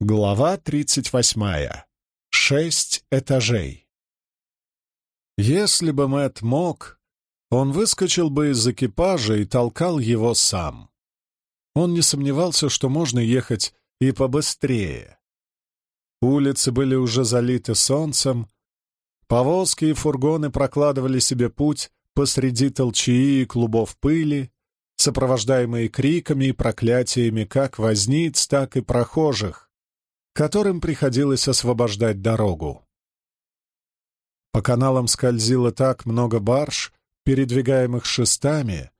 Глава тридцать восьмая. Шесть этажей. Если бы Мэт мог, он выскочил бы из экипажа и толкал его сам. Он не сомневался, что можно ехать и побыстрее. Улицы были уже залиты солнцем, повозки и фургоны прокладывали себе путь посреди толчии и клубов пыли, сопровождаемые криками и проклятиями как возниц, так и прохожих, которым приходилось освобождать дорогу. По каналам скользило так много барж, передвигаемых шестами,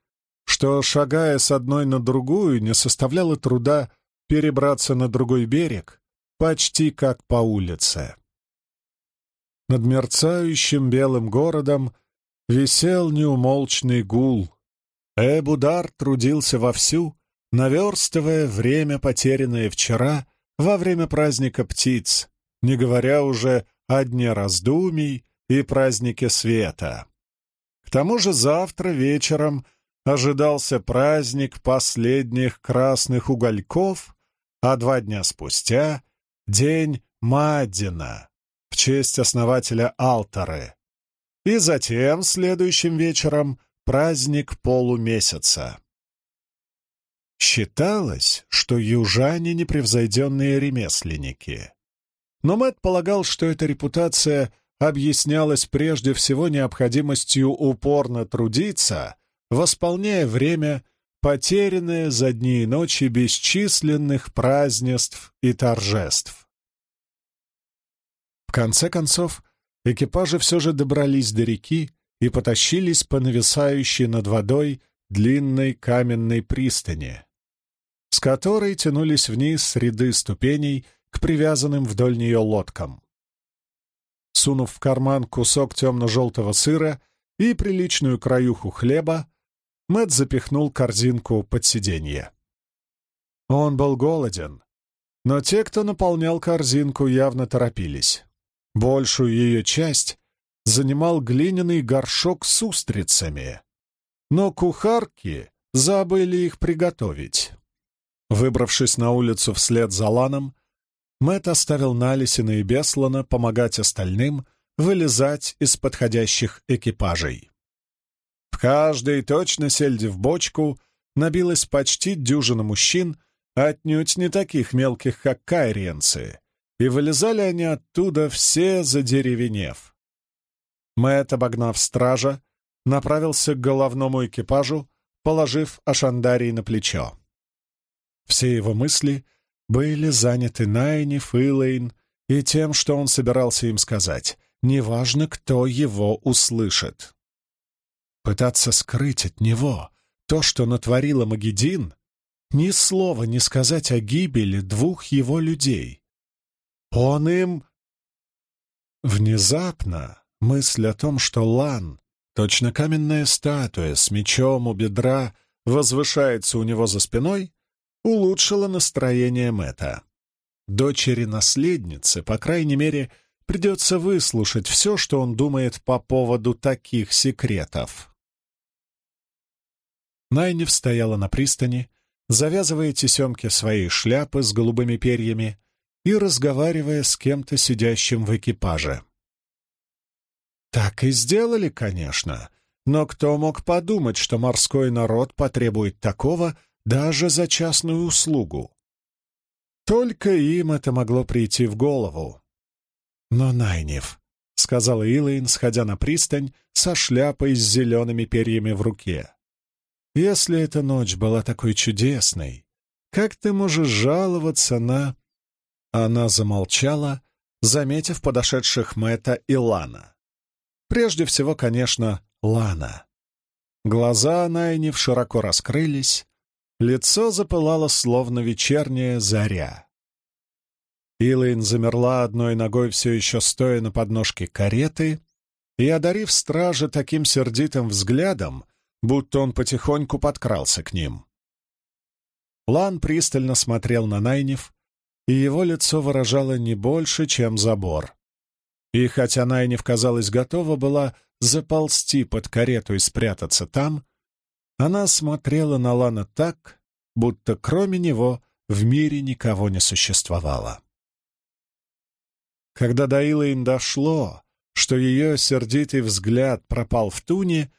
что, шагая с одной на другую, не составляло труда перебраться на другой берег, почти как по улице. Над мерцающим белым городом висел неумолчный гул. Эбудар трудился вовсю, наверстывая время, потерянное вчера, во время праздника птиц, не говоря уже о дне раздумий и празднике света. К тому же завтра вечером ожидался праздник последних красных угольков, а два дня спустя — день Маддина в честь основателя Алтары. И затем, следующим вечером, праздник полумесяца. Считалось, что южане — непревзойденные ремесленники. Но Мэтт полагал, что эта репутация объяснялась прежде всего необходимостью упорно трудиться, восполняя время, потерянное за дни и ночи бесчисленных празднеств и торжеств. В конце концов, экипажи все же добрались до реки и потащились по нависающей над водой длинной каменной пристани, с которой тянулись вниз ряды ступеней к привязанным вдоль нее лодкам. Сунув в карман кусок темно-желтого сыра и приличную краюху хлеба, Мэтт запихнул корзинку под сиденье. Он был голоден, но те, кто наполнял корзинку, явно торопились. Большую ее часть занимал глиняный горшок с устрицами, но кухарки забыли их приготовить. Выбравшись на улицу вслед за Ланом, Мэтт оставил Налисина и Беслана помогать остальным вылезать из подходящих экипажей. В каждой точно сельди в бочку набилась почти дюжина мужчин, отнюдь не таких мелких, как кайриенцы, и вылезали они оттуда все задеревенев. Мэтт, обогнав стража, направился к головному экипажу, положив Ашандарий на плечо. Все его мысли были заняты Найни, Филейн и тем, что он собирался им сказать, неважно, кто его услышит. Пытаться скрыть от него то, что натворила Магедин, ни слова не сказать о гибели двух его людей. Он им... Внезапно мысль о том, что Лан, точно каменная статуя с мечом у бедра, возвышается у него за спиной, улучшило настроение Мэтта. Дочери-наследницы, по крайней мере, придется выслушать все, что он думает по поводу таких секретов. Найнев стояла на пристани, завязывая тесемки своей шляпы с голубыми перьями и разговаривая с кем-то сидящим в экипаже. Так и сделали, конечно, но кто мог подумать, что морской народ потребует такого даже за частную услугу. Только им это могло прийти в голову. Но Найнев, — сказала Илайн, сходя на пристань со шляпой с зелеными перьями в руке. «Если эта ночь была такой чудесной, как ты можешь жаловаться на...» Она замолчала, заметив подошедших Мэтта и Лана. Прежде всего, конечно, Лана. Глаза Найнев широко раскрылись, Лицо запылало, словно вечерняя заря. Илайн замерла одной ногой, все еще стоя на подножке кареты, и, одарив стража таким сердитым взглядом, будто он потихоньку подкрался к ним. Лан пристально смотрел на Найнев, и его лицо выражало не больше, чем забор. И хотя Найнев, казалось, готова была заползти под карету и спрятаться там, она смотрела на Лана так, будто кроме него в мире никого не существовало. Когда до Илэйн дошло, что ее сердитый взгляд пропал в туне,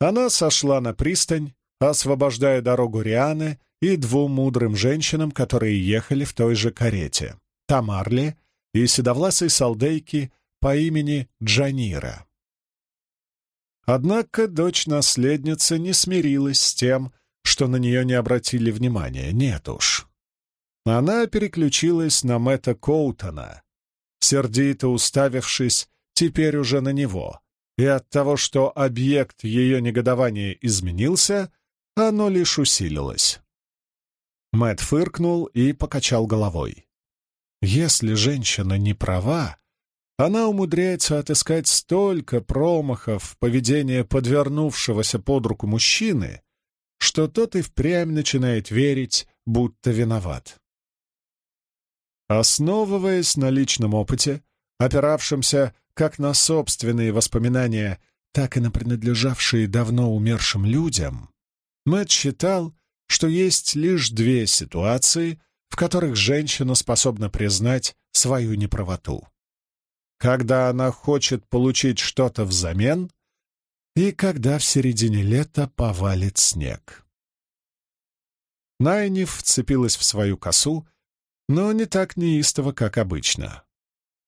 она сошла на пристань, освобождая дорогу Рианы и двум мудрым женщинам, которые ехали в той же карете — Тамарли и седовласой солдейки по имени Джанира. Однако дочь-наследница не смирилась с тем, что на нее не обратили внимания, нет уж. Она переключилась на Мэтта Коутона, сердито уставившись теперь уже на него, и от того, что объект ее негодования изменился, оно лишь усилилось. Мэт фыркнул и покачал головой. Если женщина не права, она умудряется отыскать столько промахов поведения подвернувшегося под руку мужчины, что тот и впрямь начинает верить, будто виноват. Основываясь на личном опыте, опиравшемся как на собственные воспоминания, так и на принадлежавшие давно умершим людям, Мэтт считал, что есть лишь две ситуации, в которых женщина способна признать свою неправоту. Когда она хочет получить что-то взамен и когда в середине лета повалит снег. Найниф вцепилась в свою косу, но не так неистово, как обычно.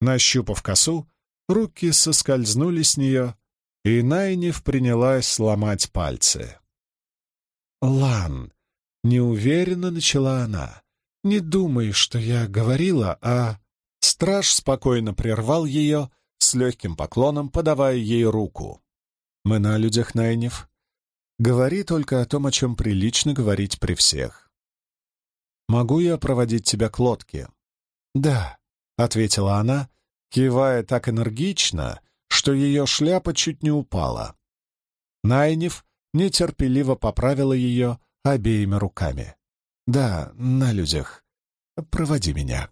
Нащупав косу, руки соскользнули с нее, и Найниф принялась ломать пальцы. «Лан», — неуверенно начала она, — «не думай, что я говорила, а...» Страж спокойно прервал ее, с легким поклоном подавая ей руку. «Мы на людях, Найниф. Говори только о том, о чем прилично говорить при всех. Могу я проводить тебя к лодке?» «Да», — ответила она, кивая так энергично, что ее шляпа чуть не упала. Найниф нетерпеливо поправила ее обеими руками. «Да, на людях. Проводи меня».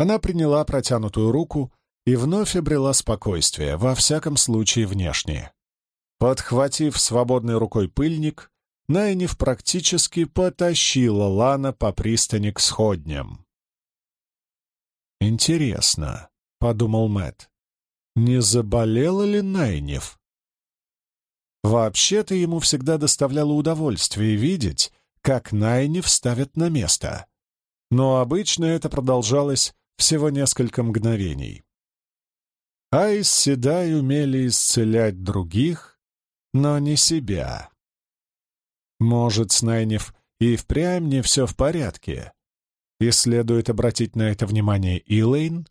Она приняла протянутую руку и вновь обрела спокойствие, во всяком случае внешнее. Подхватив свободной рукой пыльник, Найниф практически потащила Лана по пристани к сходням. «Интересно», — подумал Мэт, — «не заболела ли Найниф?» Вообще-то ему всегда доставляло удовольствие видеть, как Найниф ставят на место. Но обычно это продолжалось всего несколько мгновений. Айс Седай умели исцелять других, но не себя. Может, с Найниф и впрямь не все в порядке, и следует обратить на это внимание Илэйн?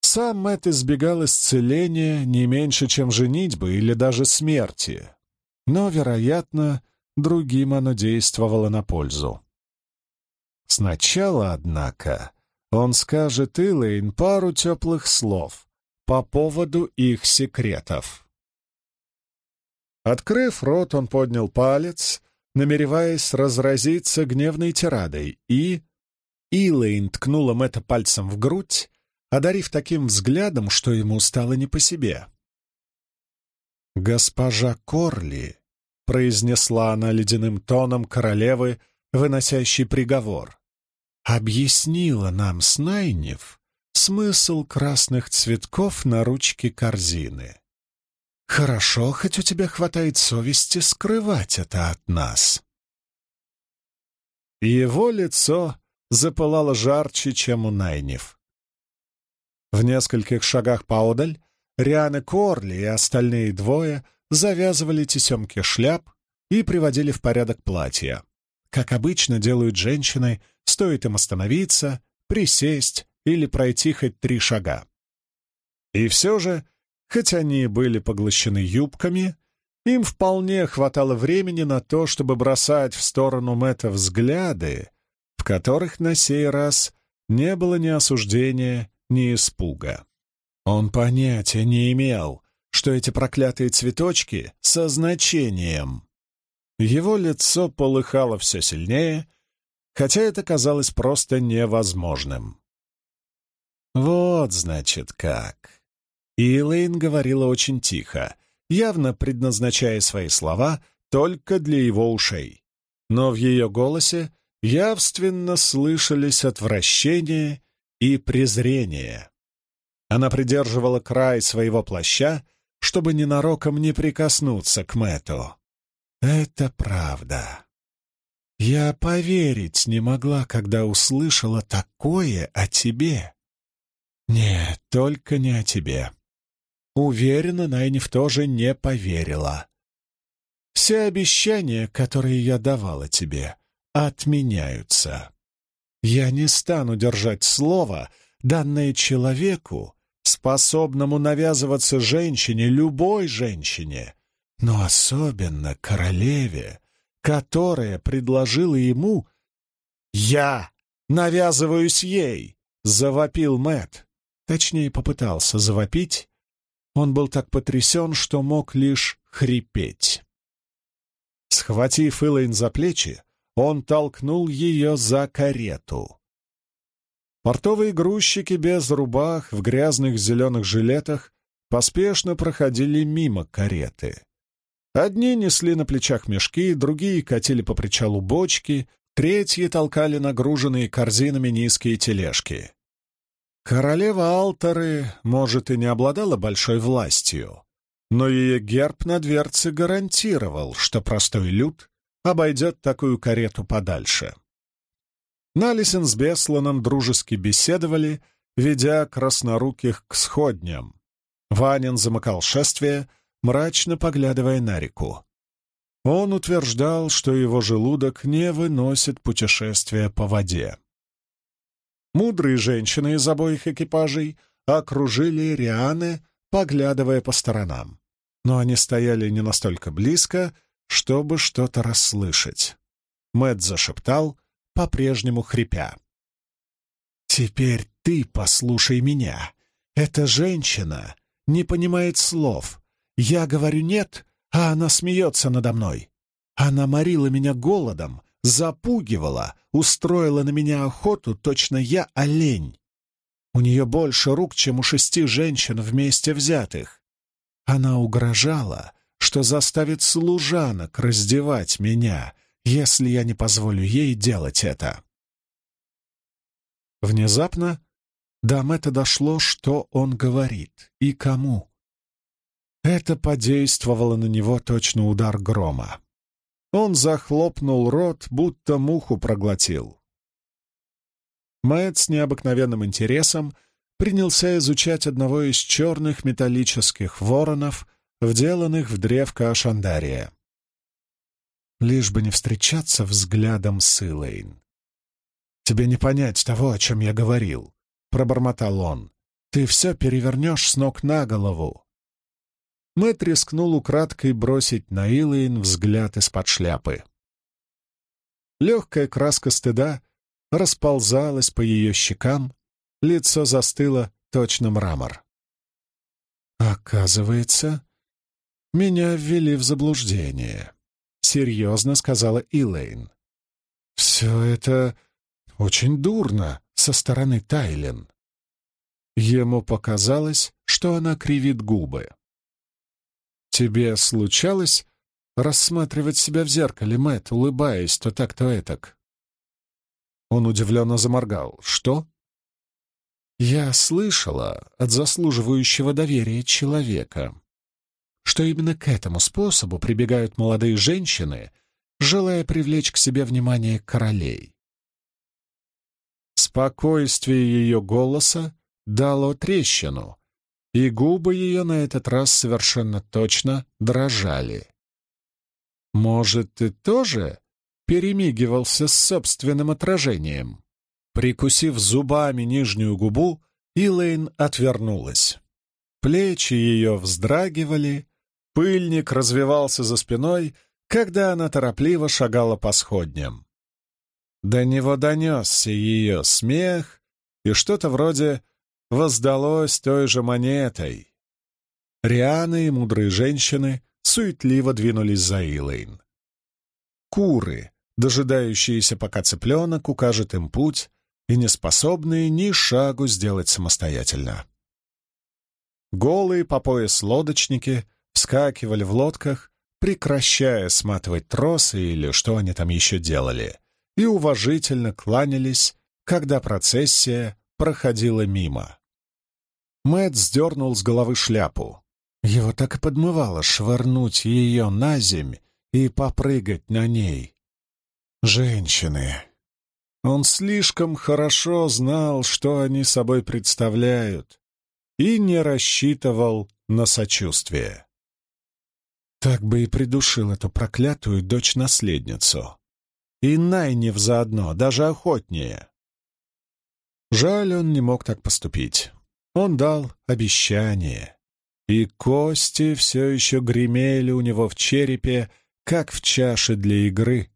Сам Мэтт избегал исцеления не меньше, чем женитьбы или даже смерти, но, вероятно, другим оно действовало на пользу. Сначала, однако, он скажет Илэйн пару теплых слов по поводу их секретов. Открыв рот, он поднял палец, намереваясь разразиться гневной тирадой, и Илэйн ткнула Мэтта пальцем в грудь, одарив таким взглядом, что ему стало не по себе. «Госпожа Корли», — произнесла она ледяным тоном королевы, выносящей приговор, — «объяснила нам Снайнев смысл красных цветков на ручке корзины. Хорошо, хоть у тебя хватает совести скрывать это от нас». Его лицо запылало жарче, чем у Найнев. В нескольких шагах поодаль Риана Корли и остальные двое завязывали тесемки шляп и приводили в порядок платья. Как обычно делают женщины, стоит им остановиться, присесть или пройти хоть три шага. И все же, хоть они были поглощены юбками, им вполне хватало времени на то, чтобы бросать в сторону Мэтта взгляды, в которых на сей раз не было ни осуждения, ни испуга. Он понятия не имел, что эти проклятые цветочки со значением. Его лицо полыхало все сильнее, хотя это казалось просто невозможным. Вот, значит, как. Илэйн говорила очень тихо, явно предназначая свои слова только для его ушей. Но в ее голосе явственно слышались отвращение и презрение. Она придерживала край своего плаща, чтобы ненароком не прикоснуться к Мэту. «Это правда. Я поверить не могла, когда услышала такое о тебе. Нет, только не о тебе. Уверена, Найниф тоже не поверила. Все обещания, которые я давала тебе, отменяются. Я не стану держать слово, данное человеку, способному навязываться женщине, любой женщине, но особенно королеве, которая предложила ему «Я навязываюсь ей!» — завопил Мэт. Точнее, попытался завопить. Он был так потрясен, что мог лишь хрипеть. Схватив Элэйн за плечи, он толкнул ее за карету. Портовые грузчики без рубах, в грязных зеленых жилетах, поспешно проходили мимо кареты. Одни несли на плечах мешки, другие катили по причалу бочки, третьи толкали нагруженные корзинами низкие тележки. Королева Алтары, может, и не обладала большой властью, но ее герб на дверце гарантировал, что простой люд обойдет такую карету подальше. Налисен с Бесланом дружески беседовали, ведя красноруких к сходням. Ванин замыкал шествие, мрачно поглядывая на реку. Он утверждал, что его желудок не выносит путешествия по воде. Мудрые женщины из обоих экипажей окружили Рианы, поглядывая по сторонам. Но они стояли не настолько близко, чтобы что-то расслышать. Мэт зашептал, по-прежнему хрипя. «Теперь ты послушай меня. Эта женщина не понимает слов, я говорю «нет», а она смеется надо мной. Она морила меня голодом, запугивала, устроила на меня охоту, точно я олень. У нее больше рук, чем у шести женщин вместе взятых. Она угрожала, что заставит служанок раздевать меня, если я не позволю ей делать это. Внезапно до Мэтта дошло, что он говорит и кому. Это подействовало на него точно удар грома. Он захлопнул рот, будто муху проглотил. Мэтт с необыкновенным интересом принялся изучать одного из черных металлических воронов, вделанных в древко Ашандария. Лишь бы не встречаться взглядом с Илэйн. «Тебе не понять того, о чем я говорил», — пробормотал он. «Ты все перевернешь с ног на голову. Мэтт рискнул украдкой бросить на Илэйн взгляд из-под шляпы. Легкая краска стыда расползалась по ее щекам, лицо застыло точно мрамор. «Оказывается, меня ввели в заблуждение», — серьезно сказала Илэйн. «Все это очень дурно со стороны Тайлен». Ему показалось, что она кривит губы. «Тебе случалось рассматривать себя в зеркале, Мэтт, улыбаясь то так, то этак?» Он удивленно заморгал. «Что?» «Я слышала от заслуживающего доверия человека, что именно к этому способу прибегают молодые женщины, желая привлечь к себе внимание королей. Спокойствие ее голоса дало трещину, и губы ее на этот раз совершенно точно дрожали. «Может, ты тоже перемигивался с собственным отражением?» Прикусив зубами нижнюю губу, Илэйн отвернулась. Плечи ее вздрагивали, пыльник развивался за спиной, когда она торопливо шагала по сходням. До него донесся ее смех и что-то вроде воздалось той же монетой. Рианы и мудрые женщины суетливо двинулись за Илэйн. Куры, дожидающиеся, пока цыпленок укажет им путь, и не способные ни шагу сделать самостоятельно. Голые по пояс лодочники вскакивали в лодках, прекращая сматывать тросы или что они там еще делали, и уважительно кланялись, когда процессия проходила мимо. Мэт сдернул с головы шляпу. Его так и подмывало швырнуть ее на земь и попрыгать на ней. Женщины. Он слишком хорошо знал, что они собой представляют, и не рассчитывал на сочувствие. Так бы и придушил эту проклятую дочь-наследницу. И Найнев заодно, даже охотнее. Жаль, он не мог так поступить. Он дал обещание. И кости все еще гремели у него в черепе, как в чаше для игры.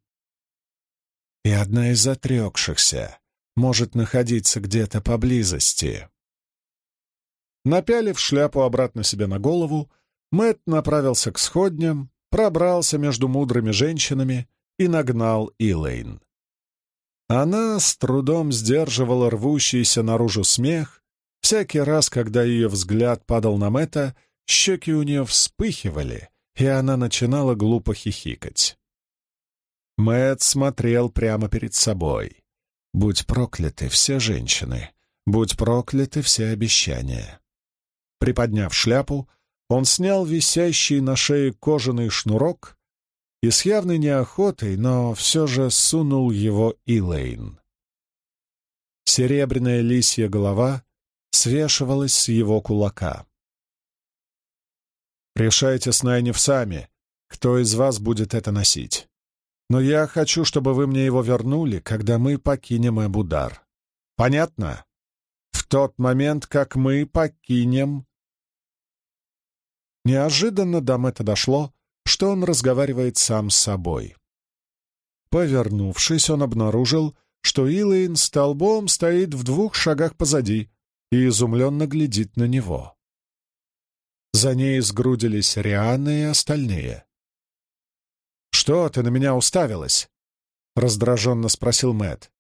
И одна из отрекшихся может находиться где-то поблизости. Напялив шляпу обратно себе на голову, Мэт направился к сходням, пробрался между мудрыми женщинами и нагнал Илэйн. Она с трудом сдерживала рвущийся наружу смех. Всякий раз, когда ее взгляд падал на Мэтта, щеки у нее вспыхивали, и она начинала глупо хихикать. Мэт смотрел прямо перед собой. «Будь прокляты все женщины, будь прокляты все обещания». Приподняв шляпу, он снял висящий на шее кожаный шнурок и с явной неохотой, но все же сунул его Илэйн. Серебряная лисья голова свешивалась с его кулака. «Решайте с Найнев сами, кто из вас будет это носить. Но я хочу, чтобы вы мне его вернули, когда мы покинем Эбудар. Понятно? В тот момент, как мы покинем Неожиданно до Мэтта дошло, что он разговаривает сам с собой. Повернувшись, он обнаружил, что Илэйн столбом стоит в двух шагах позади и изумленно глядит на него. За ней сгрудились Рианна и остальные. «Что ты на меня уставилась?» — раздраженно спросил Мэт.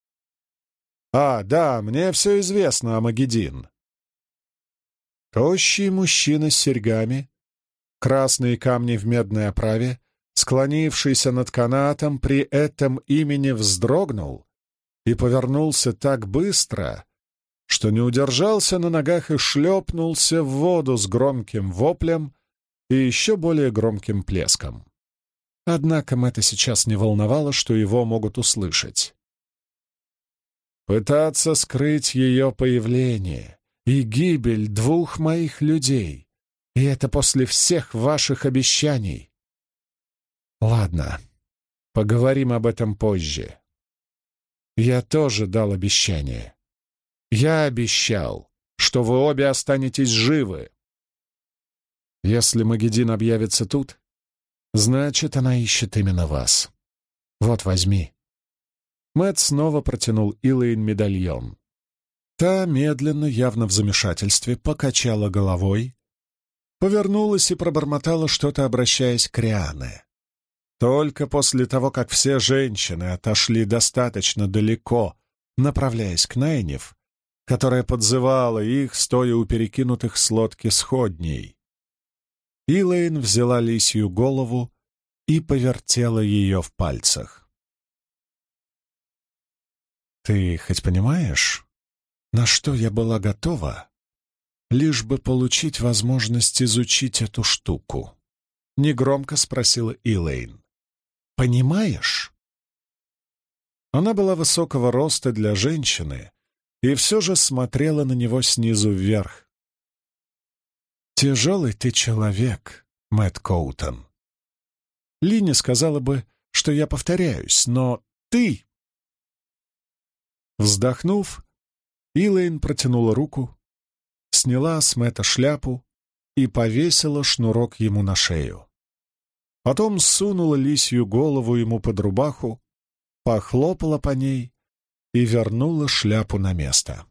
«А, да, мне все известно о Магеддин». Тощий мужчина с серьгами красные камни в медной оправе, склонившийся над канатом, при этом имени вздрогнул и повернулся так быстро, что не удержался на ногах и шлепнулся в воду с громким воплем и еще более громким плеском. Однако Мэтта сейчас не волновало, что его могут услышать. Пытаться скрыть ее появление и гибель двух моих людей и это после всех ваших обещаний. Ладно, поговорим об этом позже. Я тоже дал обещание. Я обещал, что вы обе останетесь живы. Если Магеддин объявится тут, значит, она ищет именно вас. Вот, возьми. Мэт снова протянул Илэйн медальон. Та медленно, явно в замешательстве, покачала головой, повернулась и пробормотала что-то, обращаясь к Риане. Только после того, как все женщины отошли достаточно далеко, направляясь к Найнев, которая подзывала их, стоя у перекинутых с лодки сходней. Илэйн взяла лисью голову и повертела ее в пальцах. «Ты хоть понимаешь, на что я была готова, лишь бы получить возможность изучить эту штуку. Негромко спросила Илэйн. «Понимаешь?» Она была высокого роста для женщины и все же смотрела на него снизу вверх. «Тяжелый ты человек, Мэтт Коутон. Линя сказала бы, что я повторяюсь, но ты...» Вздохнув, Илэйн протянула руку, сняла с Мэтта шляпу и повесила шнурок ему на шею. Потом сунула лисью голову ему под рубаху, похлопала по ней и вернула шляпу на место.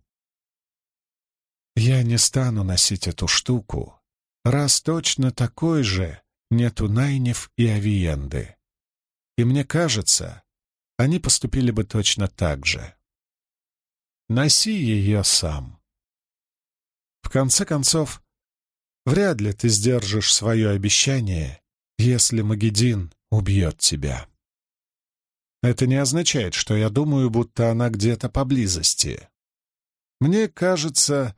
«Я не стану носить эту штуку, раз точно такой же нету Найнев и Авиенды. И мне кажется, они поступили бы точно так же. Носи ее сам». В конце концов, вряд ли ты сдержишь свое обещание, если Магеддин убьет тебя. Это не означает, что я думаю, будто она где-то поблизости. Мне кажется,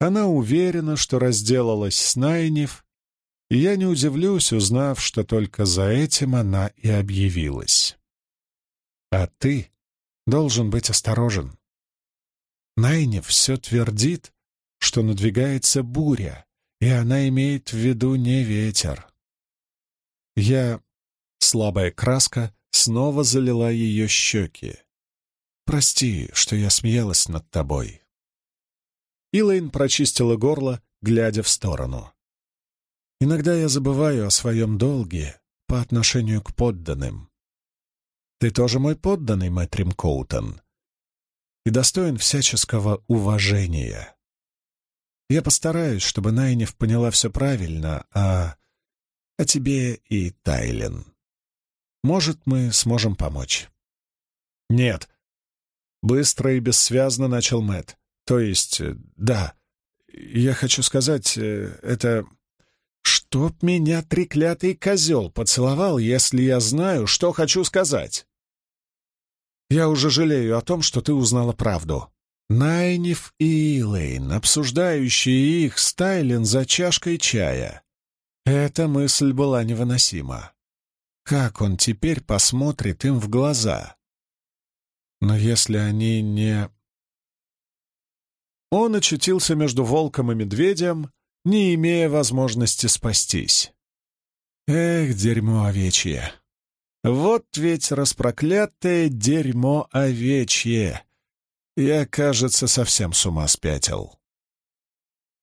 она уверена, что разделалась с Найнев, и я не удивлюсь, узнав, что только за этим она и объявилась. А ты должен быть осторожен. Найнев все твердит, что надвигается буря, и она имеет в виду не ветер. Я, слабая краска, снова залила ее щеки. Прости, что я смеялась над тобой. Илэйн прочистила горло, глядя в сторону. Иногда я забываю о своем долге по отношению к подданным. Ты тоже мой подданный, Мэтрим Коутон, и достоин всяческого уважения. Я постараюсь, чтобы Найнев поняла все правильно, а... о тебе и Тайлен. Может, мы сможем помочь. Нет. Быстро и бессвязно начал Мэт. То есть, э, да. Я хочу сказать, э, это... Чтоб меня треклятый козел поцеловал, если я знаю, что хочу сказать. Я уже жалею о том, что ты узнала правду. Найниф и Илэйн, обсуждающие их, Стайлин за чашкой чая. Эта мысль была невыносима. Как он теперь посмотрит им в глаза? Но если они не... Он очутился между волком и медведем, не имея возможности спастись. Эх, дерьмо овечье! Вот ведь распроклятое дерьмо овечье! Я, кажется, совсем с ума спятил.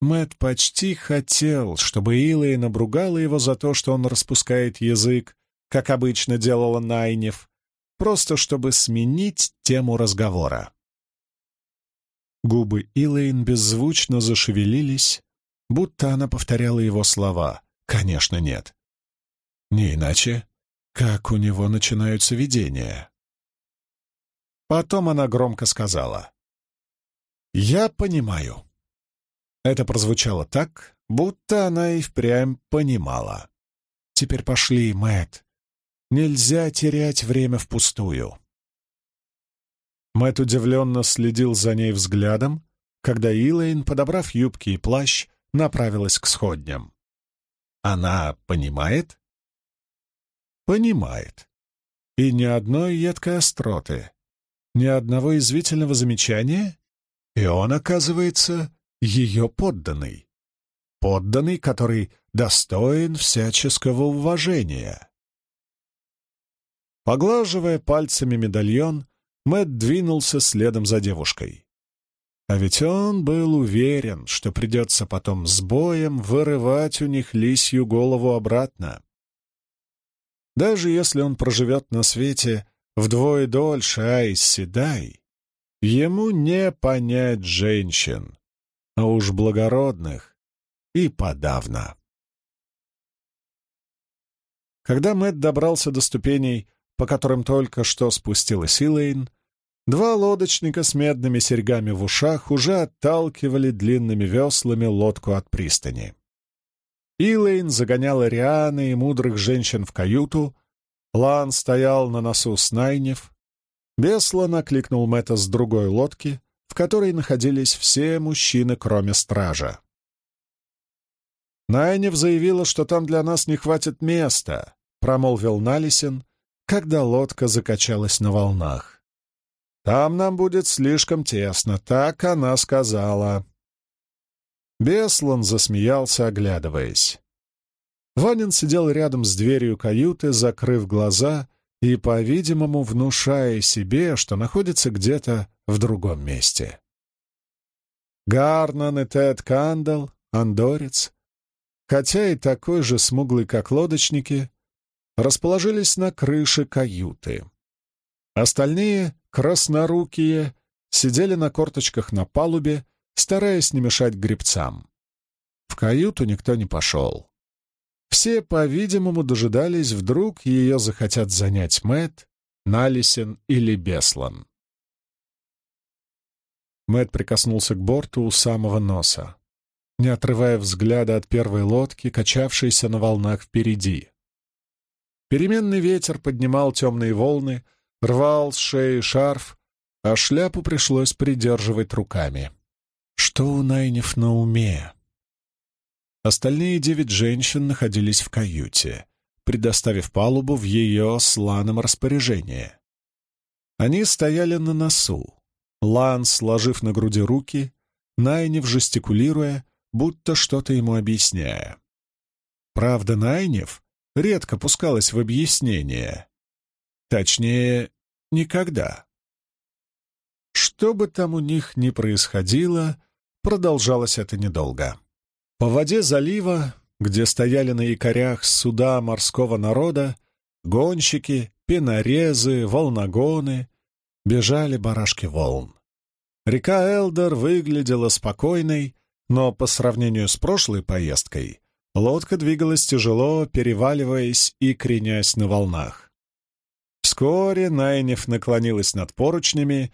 Мэт почти хотел, чтобы Илая набругала его за то, что он распускает язык, как обычно делала Найнев, просто чтобы сменить тему разговора. Губы Илэйн беззвучно зашевелились, будто она повторяла его слова. Конечно, нет. Не иначе, как у него начинаются видения. Потом она громко сказала. «Я понимаю». Это прозвучало так, будто она и впрямь понимала. «Теперь пошли, Мэтт. Нельзя терять время впустую. Мэт удивленно следил за ней взглядом, когда Илэйн, подобрав юбки и плащ, направилась к сходням. Она понимает? Понимает. И ни одной едкой остроты, ни одного извительного замечания, и он, оказывается, ее подданный. Подданный, который достоин всяческого уважения. Поглаживая пальцами медальон, Мэт двинулся следом за девушкой. А ведь он был уверен, что придется потом с боем вырывать у них лисью голову обратно. Даже если он проживет на свете вдвое дольше Айс Седай, ему не понять женщин, а уж благородных и подавно. Когда Мэт добрался до ступеней, по которым только что спустилась Илэйн, два лодочника с медными серьгами в ушах уже отталкивали длинными веслами лодку от пристани. Илэйн загоняла Рианы и мудрых женщин в каюту, Лан стоял на носу Снайнев, Беслан окликнул Мэтта с другой лодки, в которой находились все мужчины, кроме стража. «Найнев заявила, что там для нас не хватит места», — промолвил Налисин, когда лодка закачалась на волнах. «Там нам будет слишком тесно, так она сказала». Беслан засмеялся, оглядываясь. Ванин сидел рядом с дверью каюты, закрыв глаза и, по-видимому, внушая себе, что находится где-то в другом месте. Гарнан и Тед Кандал, андорец, хотя и такой же смуглый, как лодочники, расположились на крыше каюты. Остальные, краснорукие, сидели на корточках на палубе, стараясь не мешать гребцам. В каюту никто не пошел. Все, по-видимому, дожидались, вдруг ее захотят занять Мэт, Налисен или Беслан. Мэт прикоснулся к борту у самого носа, не отрывая взгляда от первой лодки, качавшейся на волнах впереди. Переменный ветер поднимал темные волны, рвал с шеи шарф, а шляпу пришлось придерживать руками. Что у Найнев на уме? Остальные девять женщин находились в каюте, предоставив палубу в ее сланом распоряжении. Они стояли на носу. Лан, сложив на груди руки, Найнев жестикулируя, будто что-то ему объясняя. Правда, Найнев редко пускалась в объяснение. Точнее, никогда. Что бы там у них ни происходило, продолжалось это недолго. По воде залива, где стояли на якорях суда морского народа, гонщики, пенорезы, волногоны, бежали барашки волн. Река Элдер выглядела спокойной, но по сравнению с прошлой поездкой лодка двигалась тяжело, переваливаясь и кренясь на волнах. Вскоре Найнев наклонилась над поручнями,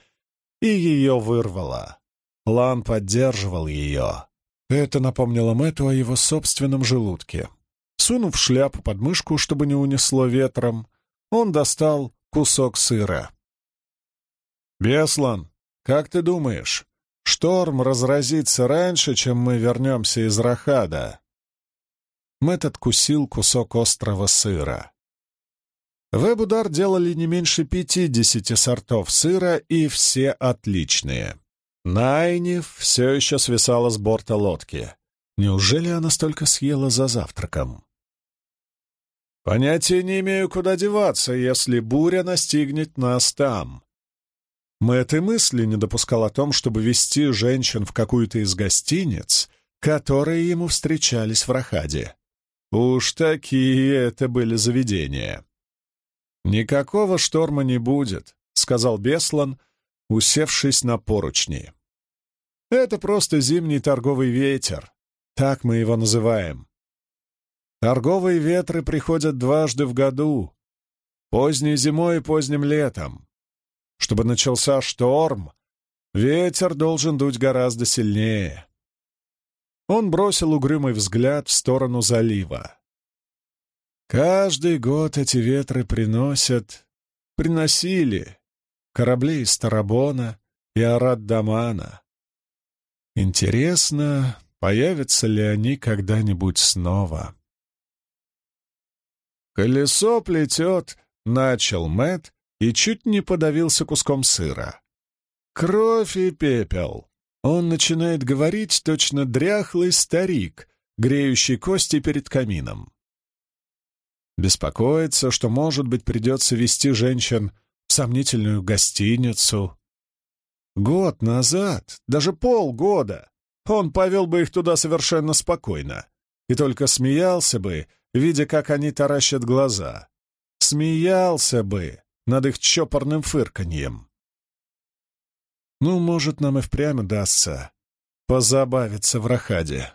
и ее вырвало. Лан поддерживал ее. Это напомнило Мэтту о его собственном желудке. Сунув шляпу под мышку, чтобы не унесло ветром, он достал кусок сыра. «Беслан, как ты думаешь, шторм разразится раньше, чем мы вернемся из Рахада?» Мэтт откусил кусок острого сыра. В Эбудар делали не меньше пятидесяти сортов сыра, и все отличные. Найниф все еще свисала с борта лодки. Неужели она столько съела за завтраком? Понятия не имею, куда деваться, если буря настигнет нас там. Мэтт и мысли не допускал о том, чтобы вести женщин в какую-то из гостиниц, которые ему встречались в Рахаде. Уж такие это были заведения. «Никакого шторма не будет», — сказал Беслан, усевшись на поручни. «Это просто зимний торговый ветер. Так мы его называем. Торговые ветры приходят дважды в году, поздней зимой и поздним летом. Чтобы начался шторм, ветер должен дуть гораздо сильнее. Он бросил угрюмый взгляд в сторону залива. Каждый год эти ветры приносят, приносили корабли из Тарабона и Арат-Дамана. Интересно, появятся ли они когда-нибудь снова? «Колесо плетет», — начал Мэт и чуть не подавился куском сыра. «Кровь и пепел». Он начинает говорить точно дряхлый старик, греющий кости перед камином. Беспокоится, что, может быть, придется вести женщин сомнительную гостиницу. Год назад, даже полгода, он повел бы их туда совершенно спокойно и только смеялся бы, видя, как они таращат глаза. Смеялся бы над их чопорным фырканьем. Ну, может, нам и впрямь удастся позабавиться в Рахаде.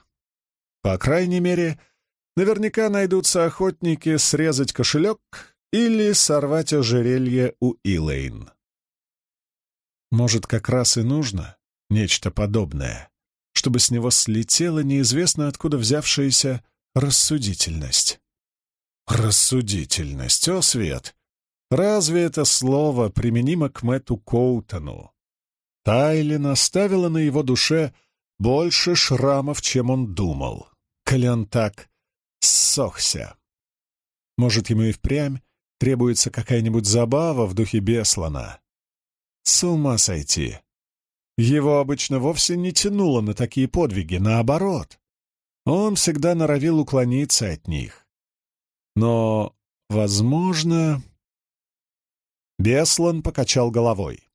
По крайней мере, наверняка найдутся охотники срезать кошелек или сорвать ожерелье у Илэйн. Может, как раз и нужно нечто подобное, чтобы с него слетела неизвестно откуда взявшаяся Рассудительность. Рассудительность, о, Свет! Разве это слово применимо к Мэтту Коутону? Тайли наставила на его душе больше шрамов, чем он думал. Коли так ссохся. Может, ему и впрямь требуется какая-нибудь забава в духе Беслана. С ума сойти. Его обычно вовсе не тянуло на такие подвиги, наоборот. Он всегда норовил уклониться от них. Но, возможно... Беслан покачал головой.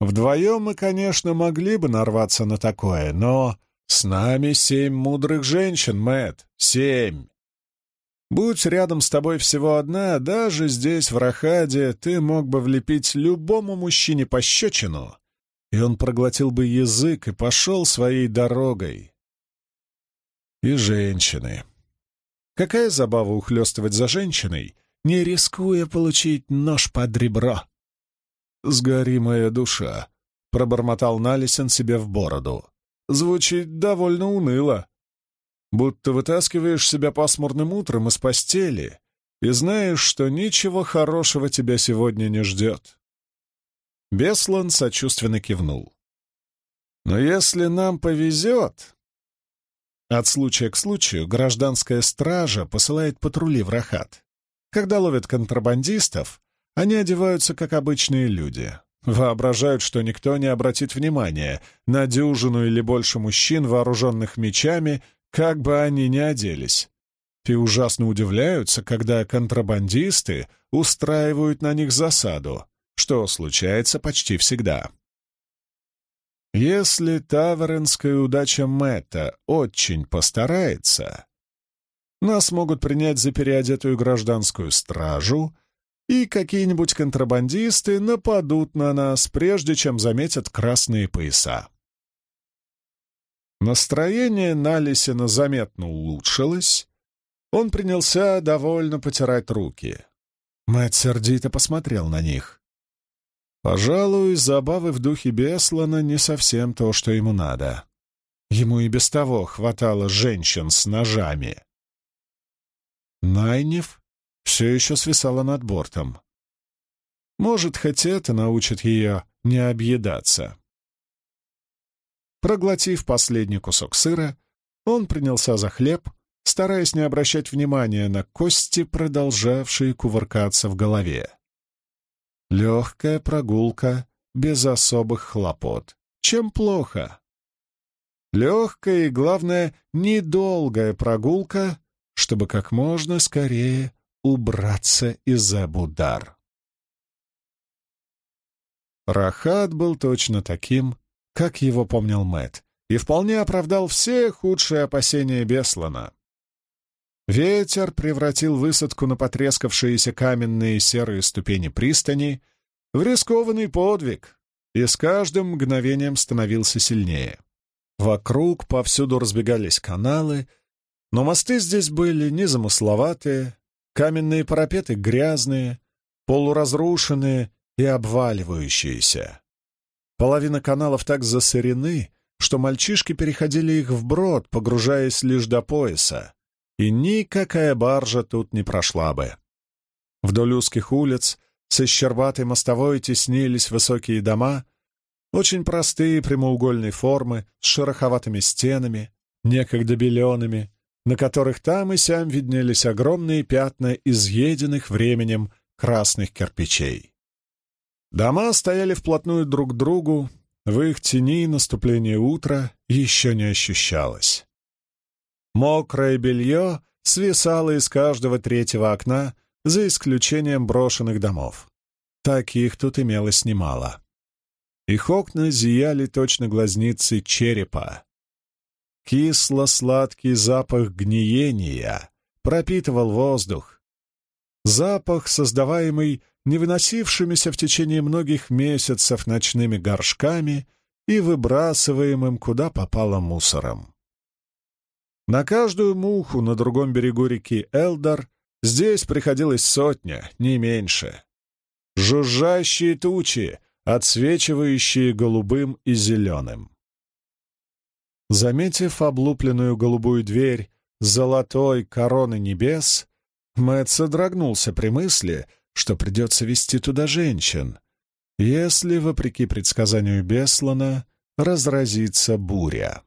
Вдвоем мы, конечно, могли бы нарваться на такое, но с нами семь мудрых женщин, Мэт, семь. Будь рядом с тобой всего одна, даже здесь, в Рахаде, ты мог бы влепить любому мужчине пощечину, и он проглотил бы язык и пошел своей дорогой. И женщины. Какая забава ухлёстывать за женщиной, не рискуя получить нож под ребро? «Сгори моя душа», — пробормотал Налисен себе в бороду. «Звучит довольно уныло. Будто вытаскиваешь себя пасмурным утром из постели и знаешь, что ничего хорошего тебя сегодня не ждет». Беслан сочувственно кивнул. Но если нам повезет... От случая к случаю гражданская стража посылает патрули в Рахат. Когда ловят контрабандистов, они одеваются как обычные люди. Воображают, что никто не обратит внимания на дюжину или больше мужчин, вооруженных мечами, как бы они ни оделись. И ужасно удивляются, когда контрабандисты устраивают на них засаду, что случается почти всегда. Если таверенская удача Мэтта очень постарается, нас могут принять за переодетую гражданскую стражу, и какие-нибудь контрабандисты нападут на нас, прежде чем заметят красные пояса. Настроение Налисина заметно улучшилось. Он принялся довольно потирать руки. Мэтт сердито посмотрел на них. Пожалуй, забавы в духе Беслана не совсем то, что ему надо. Ему и без того хватало женщин с ножами. Найнев все еще свисала над бортом. Может, хоть это научит ее не объедаться. Проглотив последний кусок сыра, он принялся за хлеб, стараясь не обращать внимания на кости, продолжавшие кувыркаться в голове. Легкая прогулка без особых хлопот. Чем плохо? Легкая и, главное, недолгая прогулка, чтобы как можно скорее убраться из Абудар. Рахат был точно таким, как его помнил Мэт, и вполне оправдал все худшие опасения Беслана. Ветер превратил высадку на потрескавшиеся каменные серые ступени пристани в рискованный подвиг, и с каждым мгновением становился сильнее. Вокруг повсюду разбегались каналы, но мосты здесь были незамысловатые, каменные парапеты грязные, полуразрушенные и обваливающиеся. Половина каналов так засорены, что мальчишки переходили их вброд, погружаясь лишь до пояса, и никакая баржа тут не прошла бы. Вдоль узких улиц с щербатой мостовой теснились высокие дома, очень простые прямоугольной формы, с шероховатыми стенами, некогда белеными, на которых там и сям виднелись огромные пятна изъеденных временем красных кирпичей. Дома стояли вплотную друг к другу, в их тени наступление утра еще не ощущалось. Мокрое белье свисало из каждого третьего окна, за исключением брошенных домов. Таких тут имелось немало. Их окна зияли точно глазницы черепа. Кисло-сладкий запах гниения пропитывал воздух. Запах, создаваемый невыносившимися в течение многих месяцев ночными горшками и выбрасываемым куда попало мусором. На каждую муху на другом берегу реки Элдар здесь приходилось сотня, не меньше. Жужжащие тучи, отсвечивающие голубым и зеленым. Заметив облупленную голубую дверь золотой короны небес, Мэтт содрогнулся при мысли, что придется вести туда женщин, если, вопреки предсказанию Беслана, разразится буря.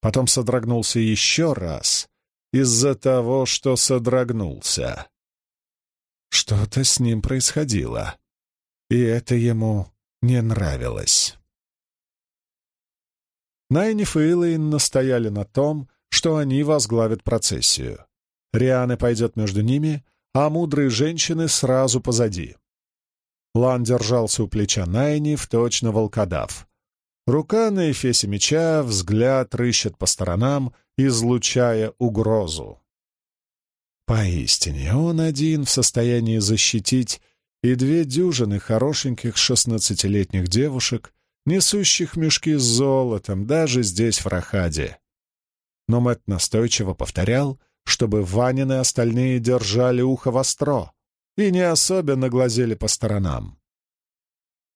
Потом содрогнулся еще раз из-за того, что содрогнулся. Что-то с ним происходило, и это ему не нравилось. Найниф и Илэйн настояли на том, что они возглавят процессию. Риана пойдет между ними, а мудрые женщины сразу позади. Лан держался у плеча Найниф, точно волкодав, Рука на эфесе меча, взгляд рыщет по сторонам, излучая угрозу. Поистине, он один в состоянии защитить и две дюжины хорошеньких шестнадцатилетних девушек, несущих мешки с золотом даже здесь, в Рахаде. Но Мэтт настойчиво повторял, чтобы Ванин и остальные держали ухо востро и не особенно глазели по сторонам.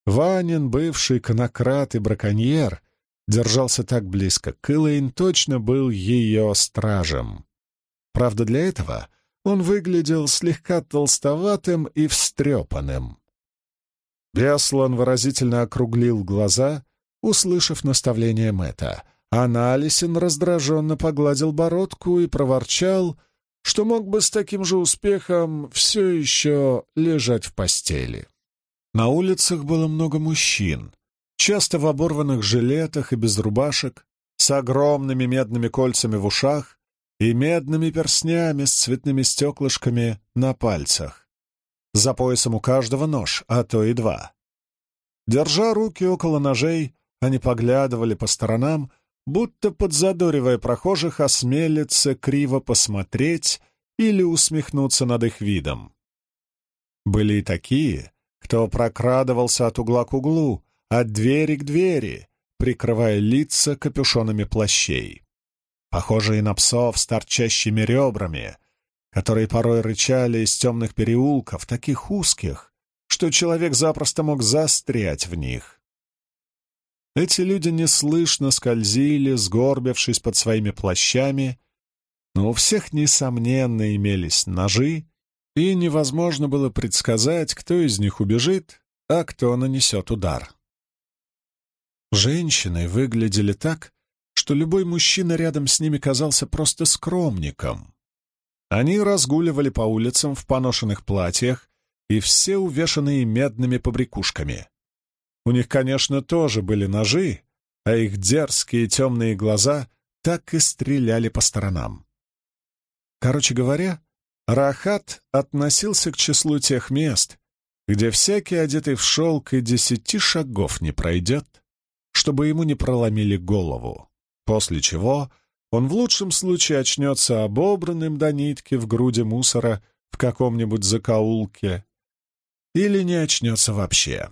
Ванин, бывший конократ и браконьер, держался так близко к точно был ее стражем. Правда, для этого он выглядел слегка толстоватым и встрепанным. Беслан выразительно округлил глаза, услышав наставление Мэтта. Аналисин раздраженно погладил бородку и проворчал, что мог бы с таким же успехом все еще лежать в постели. На улицах было много мужчин, часто в оборванных жилетах и без рубашек, с огромными медными кольцами в ушах и медными перстнями с цветными стеклышками на пальцах. За поясом у каждого нож, а то и два. Держа руки около ножей, они поглядывали по сторонам, будто подзадоривая прохожих осмелиться криво посмотреть или усмехнуться над их видом. Были и такие, кто прокрадывался от угла к углу, от двери к двери, прикрывая лица капюшонами плащей. Похожие на псов с торчащими ребрами, которые порой рычали из темных переулков, таких узких, что человек запросто мог застрять в них. Эти люди неслышно скользили, сгорбившись под своими плащами, но у всех, несомненно, имелись ножи, и невозможно было предсказать, кто из них убежит, а кто нанесет удар. Женщины выглядели так, что любой мужчина рядом с ними казался просто скромником. Они разгуливали по улицам в поношенных платьях и все увешанные медными побрякушками. У них, конечно, тоже были ножи, а их дерзкие темные глаза так и стреляли по сторонам. Короче говоря, Рахат относился к числу тех мест, где всякий, одетый в шелк, и десяти шагов не пройдет, чтобы ему не проломили голову, после чего он в лучшем случае очнется обобранным до нитки в груди мусора в каком-нибудь закоулке или не очнется вообще.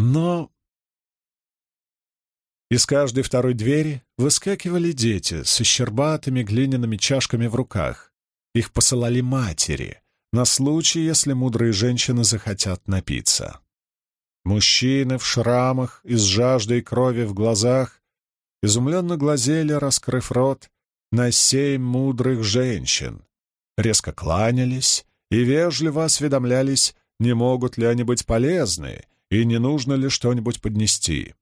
Но из каждой второй двери выскакивали дети с щербатыми глиняными чашками в руках. Их посылали матери, на случай, если мудрые женщины захотят напиться. Мужчины в шрамах и с жаждой крови в глазах изумленно глазели, раскрыв рот, на семь мудрых женщин, резко кланялись и вежливо осведомлялись, не могут ли они быть полезны и не нужно ли что-нибудь поднести.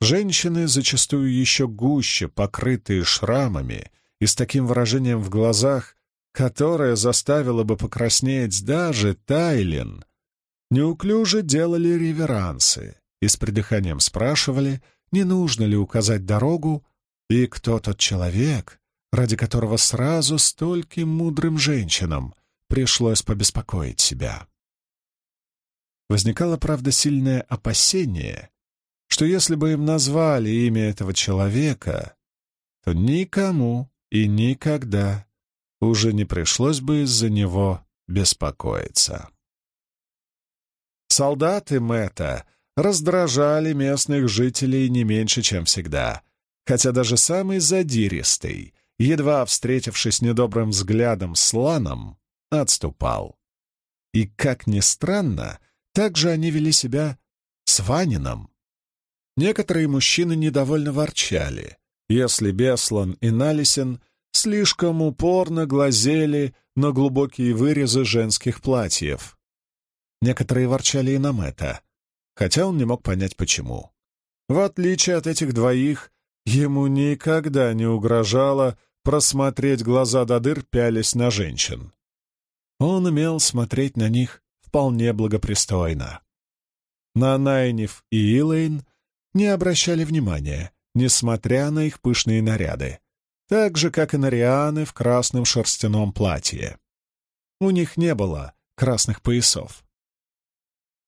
Женщины, зачастую еще гуще, покрытые шрамами и с таким выражением в глазах, которое заставило бы покраснеть даже Тайлин, неуклюже делали реверансы и с придыханием спрашивали, не нужно ли указать дорогу и кто тот человек, ради которого сразу стольким мудрым женщинам пришлось побеспокоить себя. Возникало, правда, сильное опасение, что если бы им назвали имя этого человека, то никому и никогда уже не пришлось бы из-за него беспокоиться. Солдаты Мэтта раздражали местных жителей не меньше, чем всегда, хотя даже самый задиристый, едва встретившись недобрым взглядом с Ланом, отступал. И, как ни странно, так же они вели себя с Ванином. Некоторые мужчины недовольно ворчали, если Беслан и Налисен слишком упорно глазели на глубокие вырезы женских платьев. Некоторые ворчали и на Мэтта, хотя он не мог понять, почему. В отличие от этих двоих, ему никогда не угрожало просмотреть глаза до дыр, пялясь на женщин. Он умел смотреть на них вполне благопристойно. На Найниф и Илэйн не обращали внимания, несмотря на их пышные наряды, так же, как и на Рианы в красном шерстяном платье. У них не было красных поясов.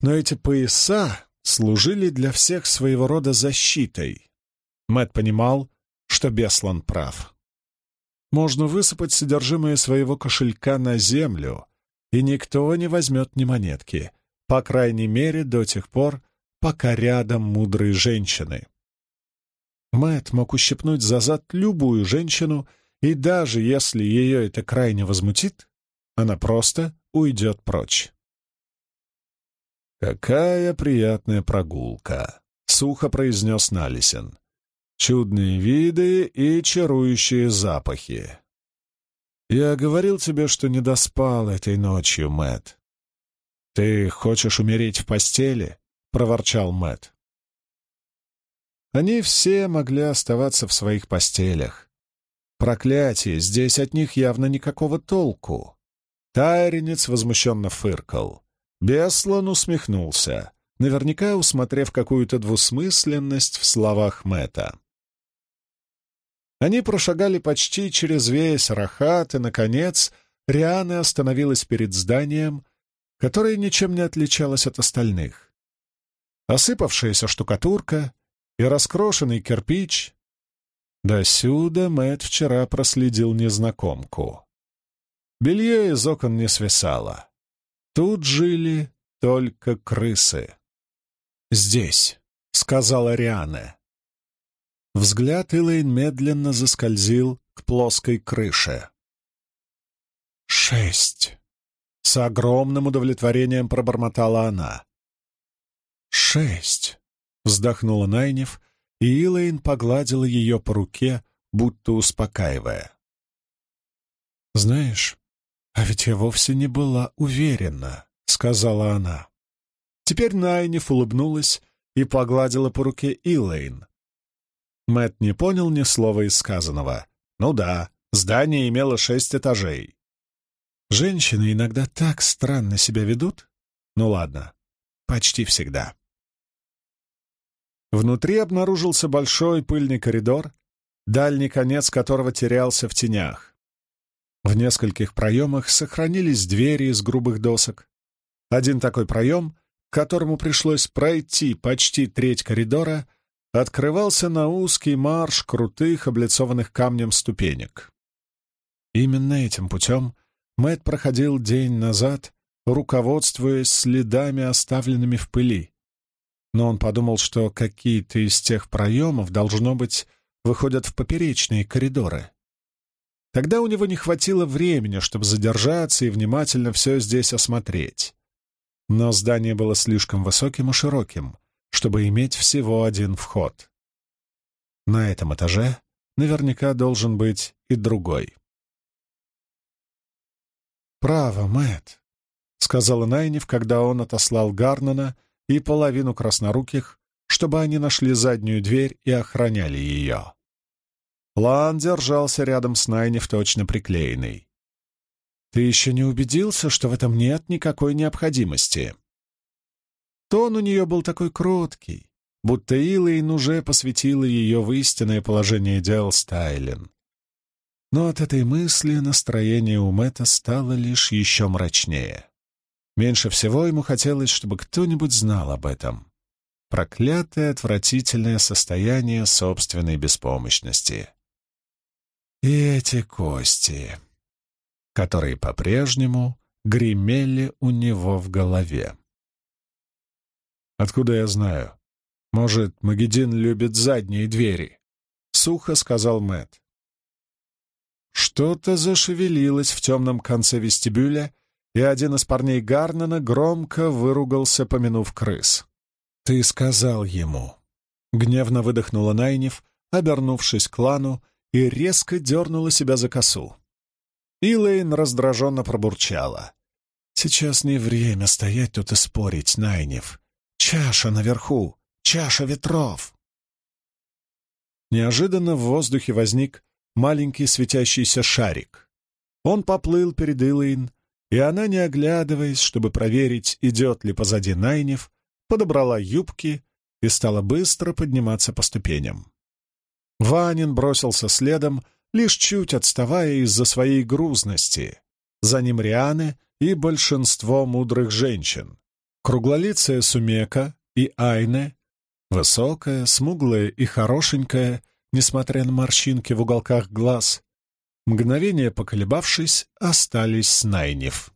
Но эти пояса служили для всех своего рода защитой. Мэт понимал, что Беслан прав. Можно высыпать содержимое своего кошелька на землю, и никто не возьмет ни монетки, по крайней мере, до тех пор, пока рядом мудрые женщины. Мэт мог ущипнуть за зад любую женщину, и даже если ее это крайне возмутит, она просто уйдет прочь. «Какая приятная прогулка!» — сухо произнес Налисен. «Чудные виды и чарующие запахи. «Я говорил тебе, что не доспал этой ночью, Мэт. «Ты хочешь умереть в постели?» — проворчал Мэт. они все могли оставаться в своих постелях. Проклятие, здесь от них явно никакого толку. Тайренец возмущенно фыркал. Беслан усмехнулся, наверняка усмотрев какую-то двусмысленность в словах Мэта. Они прошагали почти через весь Рахат, и, наконец, Риана остановилась перед зданием, которое ничем не отличалось от остальных. Осыпавшаяся штукатурка и раскрошенный кирпич. Досюда Мэт вчера проследил незнакомку. Белье из окон не свисало. Тут жили только крысы. «Здесь», — сказала Риана. Взгляд Илэйн медленно заскользил к плоской крыше. «Шесть!» — с огромным удовлетворением пробормотала она. «Шесть!» — вздохнула Найнев, и Илэйн погладила ее по руке, будто успокаивая. «Знаешь, а ведь я вовсе не была уверена», — сказала она. Теперь Найниф улыбнулась и погладила по руке Илэйн. Мэт не понял ни слова из сказанного. Ну да, здание имело шесть этажей. Женщины иногда так странно себя ведут. Ну ладно, почти всегда. Внутри обнаружился большой пыльный коридор, дальний конец которого терялся в тенях. В нескольких проемах сохранились двери из грубых досок. Один такой проем к которому пришлось пройти почти треть коридора, открывался на узкий марш крутых, облицованных камнем ступенек. Именно этим путем Мэтт проходил день назад, руководствуясь следами, оставленными в пыли. Но он подумал, что какие-то из тех проемов, должно быть, выходят в поперечные коридоры. Тогда у него не хватило времени, чтобы задержаться и внимательно все здесь осмотреть но здание было слишком высоким и широким, чтобы иметь всего один вход. На этом этаже наверняка должен быть и другой. «Право, Мэтт», — сказала Найнев, когда он отослал Гарнона и половину красноруких, чтобы они нашли заднюю дверь и охраняли ее. Лан держался рядом с Найнев точно приклеенный. Ты еще не убедился, что в этом нет никакой необходимости?» Тон у нее был такой кроткий, будто Илэйн уже посвятила ее в истинное положение дел Стайлен. Но от этой мысли настроение у Мэтта стало лишь еще мрачнее. Меньше всего ему хотелось, чтобы кто-нибудь знал об этом. Проклятое, отвратительное состояние собственной беспомощности. И эти кости которые по-прежнему гремели у него в голове. «Откуда я знаю? Может, Магедин любит задние двери?» — сухо сказал Мэт. Что-то зашевелилось в темном конце вестибюля, и один из парней Гарнана громко выругался, помянув крыс. «Ты сказал ему!» — гневно выдохнула Найнев, обернувшись к клану, и резко дернула себя за косу. Илэйн раздраженно пробурчала. «Сейчас не время стоять тут и спорить, Найнев. Чаша наверху, чаша ветров!» Неожиданно в воздухе возник маленький светящийся шарик. Он поплыл перед Илэйн, и она, не оглядываясь, чтобы проверить, идет ли позади Найнев, подобрала юбки и стала быстро подниматься по ступеням. Ванин бросился следом, лишь чуть отставая из-за своей грузности. За ним Рианы и большинство мудрых женщин. Круглолицая Сумека и Айне, высокая, смуглая и хорошенькая, несмотря на морщинки в уголках глаз, мгновение поколебавшись, остались с Найнев.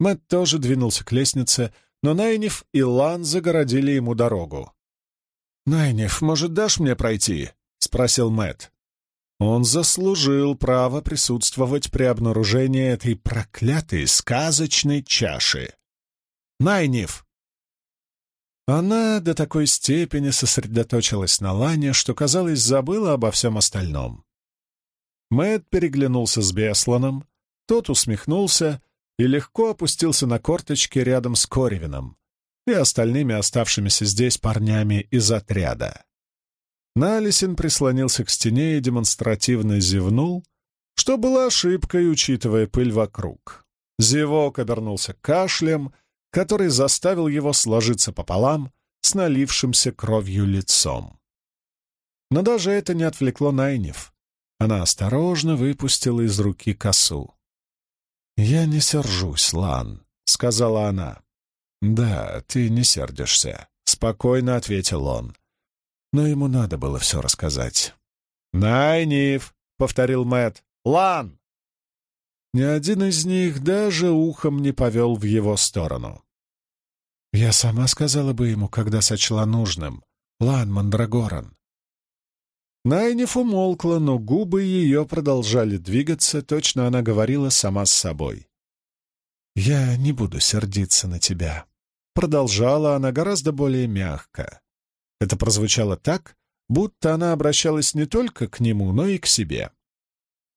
Мэтт тоже двинулся к лестнице, но Найнев и Лан загородили ему дорогу. «Найнев, может, дашь мне пройти?» — спросил Мэтт. Он заслужил право присутствовать при обнаружении этой проклятой сказочной чаши. Найниф! Она до такой степени сосредоточилась на Лане, что, казалось, забыла обо всем остальном. Мэт переглянулся с Бесланом, тот усмехнулся и легко опустился на корточки рядом с Коривином, и остальными оставшимися здесь парнями из отряда. Налисин прислонился к стене и демонстративно зевнул, что было ошибкой, учитывая пыль вокруг. Зевок обернулся кашлем, который заставил его сложиться пополам с налившимся кровью лицом. Но даже это не отвлекло Найнев. Она осторожно выпустила из руки косу. «Я не сержусь, Лан», — сказала она. «Да, ты не сердишься», — спокойно ответил он. Но ему надо было все рассказать. «Найниф», — повторил Мэт. «Лан!» Ни один из них даже ухом не повел в его сторону. Я сама сказала бы ему, когда сочла нужным. «Лан, Мандрагоран, Найниф умолкла, но губы ее продолжали двигаться, точно она говорила сама с собой. «Я не буду сердиться на тебя», — продолжала она гораздо более мягко. Это прозвучало так, будто она обращалась не только к нему, но и к себе.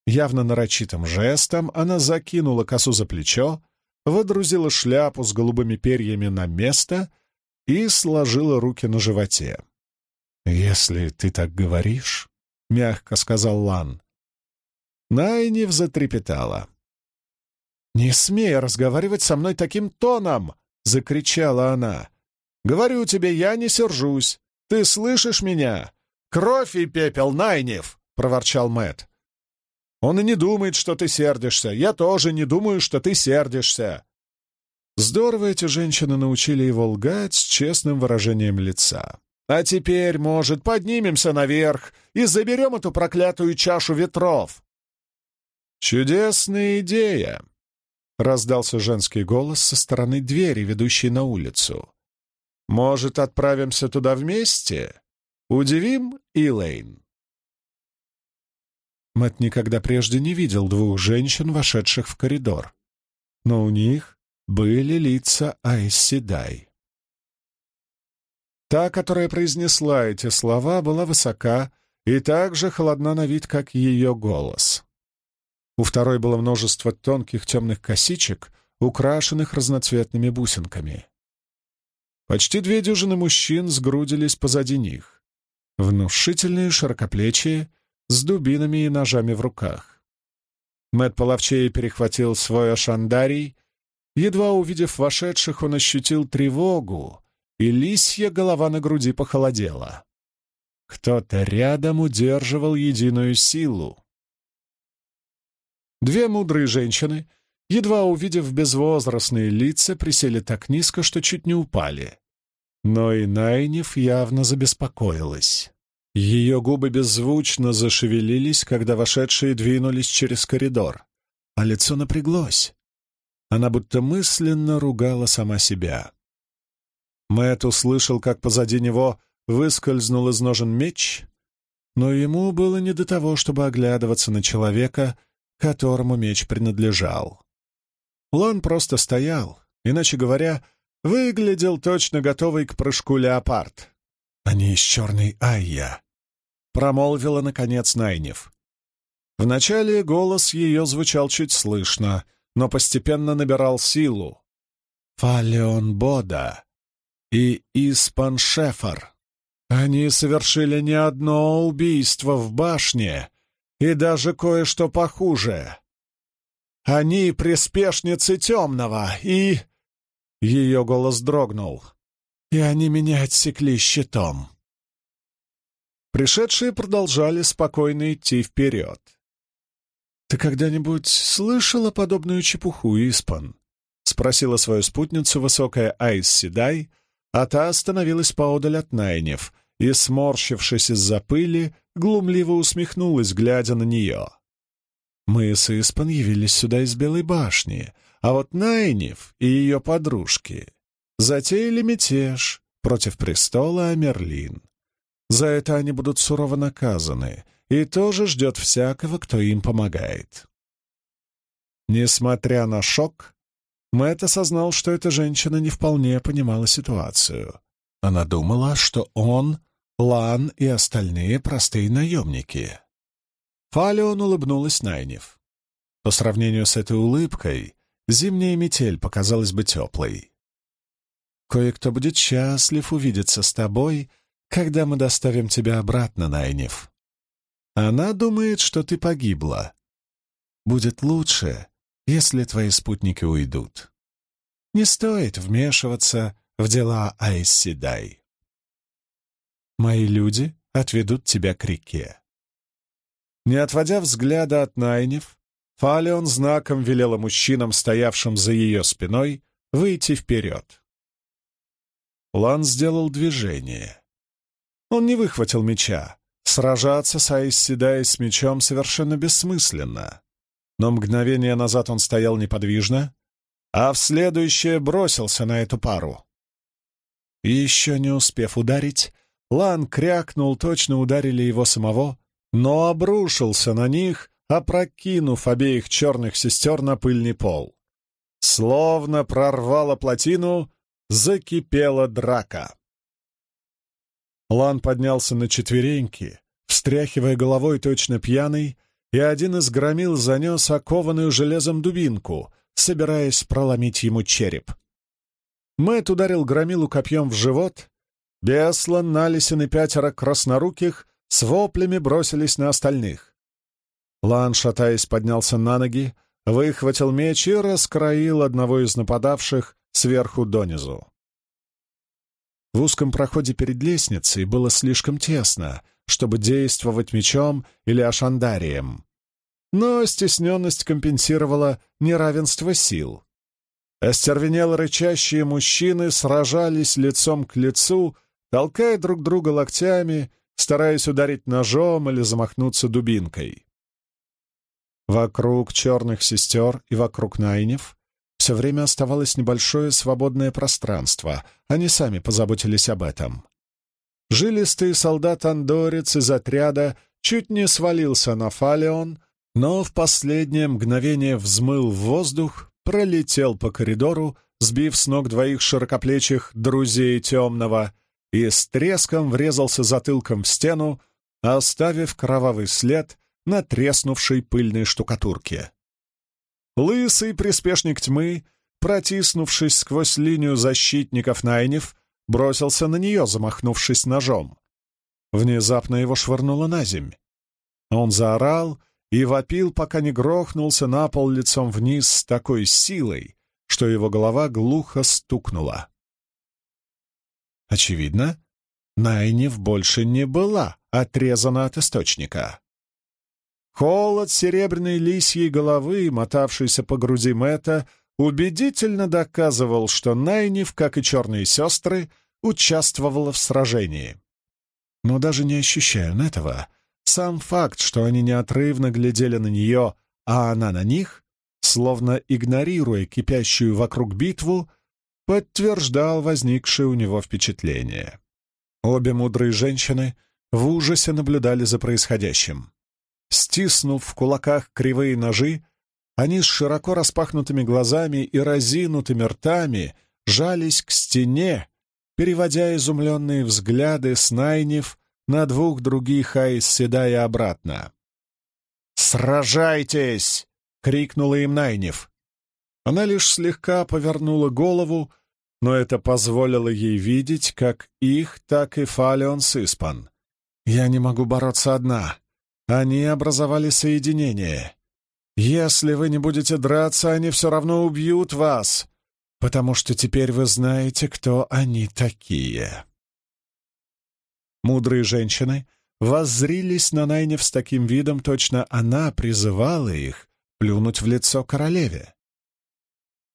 Явно нарочитым жестом она закинула косу за плечо, водрузила шляпу с голубыми перьями на место и сложила руки на животе. «Если ты так говоришь», — мягко сказал Лан. Найнив затрепетала. «Не смей разговаривать со мной таким тоном!» — закричала она. «Говорю тебе, я не сержусь. Ты слышишь меня? Кровь и пепел, Найнев!» — проворчал Мэт. «Он и не думает, что ты сердишься. Я тоже не думаю, что ты сердишься». Здорово эти женщины научили его лгать с честным выражением лица. А теперь, может, поднимемся наверх и заберем эту проклятую чашу ветров?» «Чудесная идея!» — раздался женский голос со стороны двери, ведущей на улицу. «Может, отправимся туда вместе? Удивим Илэйн?» Мэт никогда прежде не видел двух женщин, вошедших в коридор. Но у них были лица Айсседай. Та, которая произнесла эти слова, была высока и так же холодна на вид, как ее голос. У второй было множество тонких темных косичек, украшенных разноцветными бусинками. Почти две дюжины мужчин сгрудились позади них. Внушительные, широкоплечие, с дубинами и ножами в руках. Мэт половчей перехватил свой ашандарий. Едва увидев вошедших, он ощутил тревогу, и лисья голова на груди похолодела. Кто-то рядом удерживал единую силу. Две мудрые женщины, едва увидев безвозрастные лица, присели так низко, что чуть не упали. Но и Найниф явно забеспокоилась. Ее губы беззвучно зашевелились, когда вошедшие двинулись через коридор, а лицо напряглось. Она будто мысленно ругала сама себя. Мэт услышал, как позади него выскользнул из ножен меч, но ему было не до того, чтобы оглядываться на человека, которому меч принадлежал. Лон просто стоял, иначе говоря, выглядел точно готовый к прыжку леопард. «Они из черной Айя», — промолвила, наконец, Найнев. Вначале голос ее звучал чуть слышно, но постепенно набирал силу. «Фалеон Бода», и Испан Шефар. Они совершили не одно убийство в башне и даже кое-что похуже. Они приспешницы темного, и... Ее голос дрогнул. И они меня отсекли щитом. Пришедшие продолжали спокойно идти вперед. «Ты когда-нибудь слышала подобную чепуху, Испан?» — спросила свою спутницу высокая Айс Седай, а та остановилась поодаль от Найнев и, сморщившись из-за пыли, глумливо усмехнулась, глядя на нее. «Мы с Испан явились сюда из Белой башни, а вот Найнев и ее подружки затеяли мятеж против престола Амерлин. За это они будут сурово наказаны, и тоже ждет всякого, кто им помогает». Несмотря на шок, Мэтт осознал, что эта женщина не вполне понимала ситуацию. Она думала, что он, Лан и остальные простые наемники. Фалион улыбнулась Найнев. По сравнению с этой улыбкой, зимняя метель показалась бы теплой. Кое-кто будет счастлив увидеться с тобой, когда мы доставим тебя обратно, Найниф. Она думает, что ты погибла. Будет лучше, если твои спутники уйдут. Не стоит вмешиваться в дела Айсседай. Мои люди отведут тебя к реке. Не отводя взгляда от Найнев, Фалеон знаком велела мужчинам, стоявшим за ее спиной, выйти вперед. Лан сделал движение. Он не выхватил меча. Сражаться с Айсседай с мечом совершенно бессмысленно. Но мгновение назад он стоял неподвижно, а в следующее бросился на эту пару. Еще не успев ударить, Лан крякнул, точно ударили его самого, но обрушился на них, опрокинув обеих черных сестер на пыльный пол. Словно прорвало плотину, закипела драка. Лан поднялся на четвереньки, встряхивая головой точно пьяный, и один из громил занес окованную железом дубинку, собираясь проломить ему череп. Мэт ударил громилу копьем в живот. Беслан, Налисин и пятеро красноруких с воплями бросились на остальных. Лан, шатаясь, поднялся на ноги, выхватил меч и раскроил одного из нападавших сверху донизу. В узком проходе перед лестницей было слишком тесно, чтобы действовать мечом или ашандарием. Но стесненность компенсировала неравенство сил. Остервенело рычащие мужчины сражались лицом к лицу, толкая друг друга локтями, стараясь ударить ножом или замахнуться дубинкой. Вокруг черных сестер и вокруг Найнев все время оставалось небольшое свободное пространство, они сами позаботились об этом. Жилистый солдат-андорец из отряда чуть не свалился на Фалеон, но в последнее мгновение взмыл в воздух, пролетел по коридору, сбив с ног двоих широкоплечих друзей темного, и с треском врезался затылком в стену, оставив кровавый след на треснувшей пыльной штукатурке. Лысый приспешник тьмы, протиснувшись сквозь линию защитников Найнев, бросился на нее, замахнувшись ножом. Внезапно его швырнуло на земь. Он заорал и вопил, пока не грохнулся на пол лицом вниз с такой силой, что его голова глухо стукнула. Очевидно, Найнев больше не была отрезана от источника. Холод серебряной лисьей головы, мотавшийся по груди Мэтта, убедительно доказывал, что Найниф, как и черные сестры, участвовала в сражении. Но даже не ощущая этого, сам факт, что они неотрывно глядели на нее, а она на них, словно игнорируя кипящую вокруг битву, подтверждал возникшее у него впечатление. Обе мудрые женщины в ужасе наблюдали за происходящим. Стиснув в кулаках кривые ножи, они с широко распахнутыми глазами и разинутыми ртами жались к стене, переводя изумленные взгляды с Найнев на двух других Айс седая обратно. «Сражайтесь!» — крикнула им Найнев. Она лишь слегка повернула голову, но это позволило ей видеть как их, так и Фалеон Сиспан. «Я не могу бороться одна. Они образовали соединение. Если вы не будете драться, они все равно убьют вас, потому что теперь вы знаете, кто они такие. Мудрые женщины воззрились на Найнев с таким видом, точно она призывала их плюнуть в лицо королеве.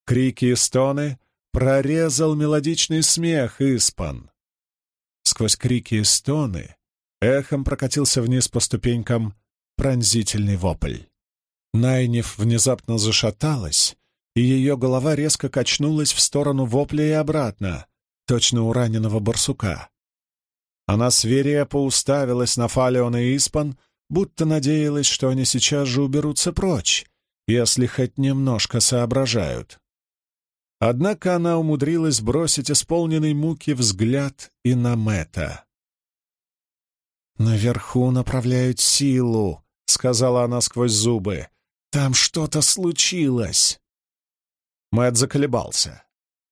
Крики и стоны прорезал мелодичный смех Испан. Сквозь крики и стоны Эхом прокатился вниз по ступенькам пронзительный вопль. Найнев внезапно зашаталась, и ее голова резко качнулась в сторону вопля и обратно, точно у раненого барсука. Она свирепо уставилась на Фалеона и Испан, будто надеялась, что они сейчас же уберутся прочь, если хоть немножко соображают. Однако она умудрилась бросить исполненный муки взгляд и на Мэтта. «Наверху направляют силу», — сказала она сквозь зубы. «Там что-то случилось». Мэтт заколебался.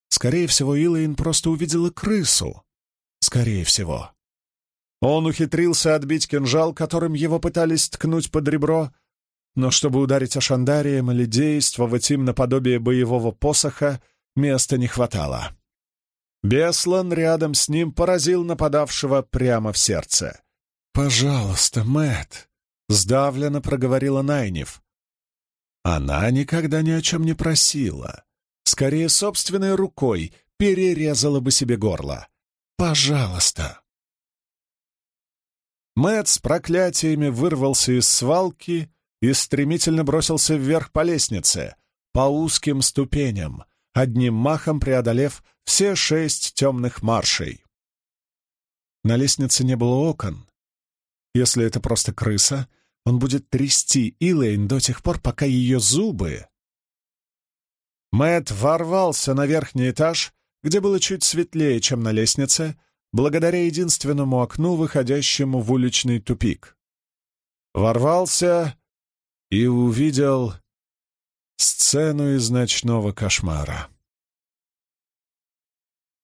Скорее всего, Илэйн просто увидела крысу. Скорее всего. Он ухитрился отбить кинжал, которым его пытались ткнуть под ребро, но чтобы ударить Ашандарием или действовать им наподобие боевого посоха, места не хватало. Беслан рядом с ним поразил нападавшего прямо в сердце. «Пожалуйста, Мэтт!» — сдавленно проговорила Найнев. Она никогда ни о чем не просила. Скорее, собственной рукой перерезала бы себе горло. «Пожалуйста!» Мэтт с проклятиями вырвался из свалки и стремительно бросился вверх по лестнице, по узким ступеням, одним махом преодолев все шесть темных маршей. На лестнице не было окон. Если это просто крыса, он будет трясти Илэйн до тех пор, пока ее зубы... Мэт ворвался на верхний этаж, где было чуть светлее, чем на лестнице, благодаря единственному окну, выходящему в уличный тупик. Ворвался и увидел сцену из ночного кошмара.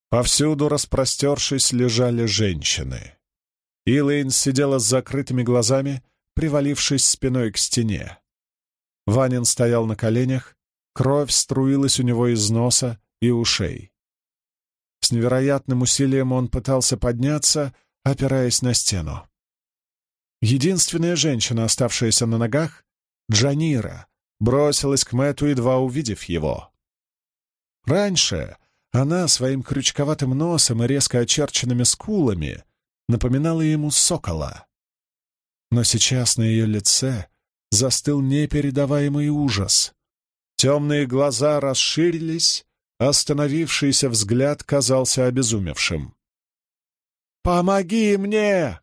Повсюду, распростершись, лежали женщины. Илэйн сидела с закрытыми глазами, привалившись спиной к стене. Ванин стоял на коленях, кровь струилась у него из носа и ушей. С невероятным усилием он пытался подняться, опираясь на стену. Единственная женщина, оставшаяся на ногах, Джанира, бросилась к Мэту, едва увидев его. Раньше она своим крючковатым носом и резко очерченными скулами напоминала ему сокола. Но сейчас на ее лице застыл непередаваемый ужас. Темные глаза расширились, остановившийся взгляд казался обезумевшим. «Помоги мне!»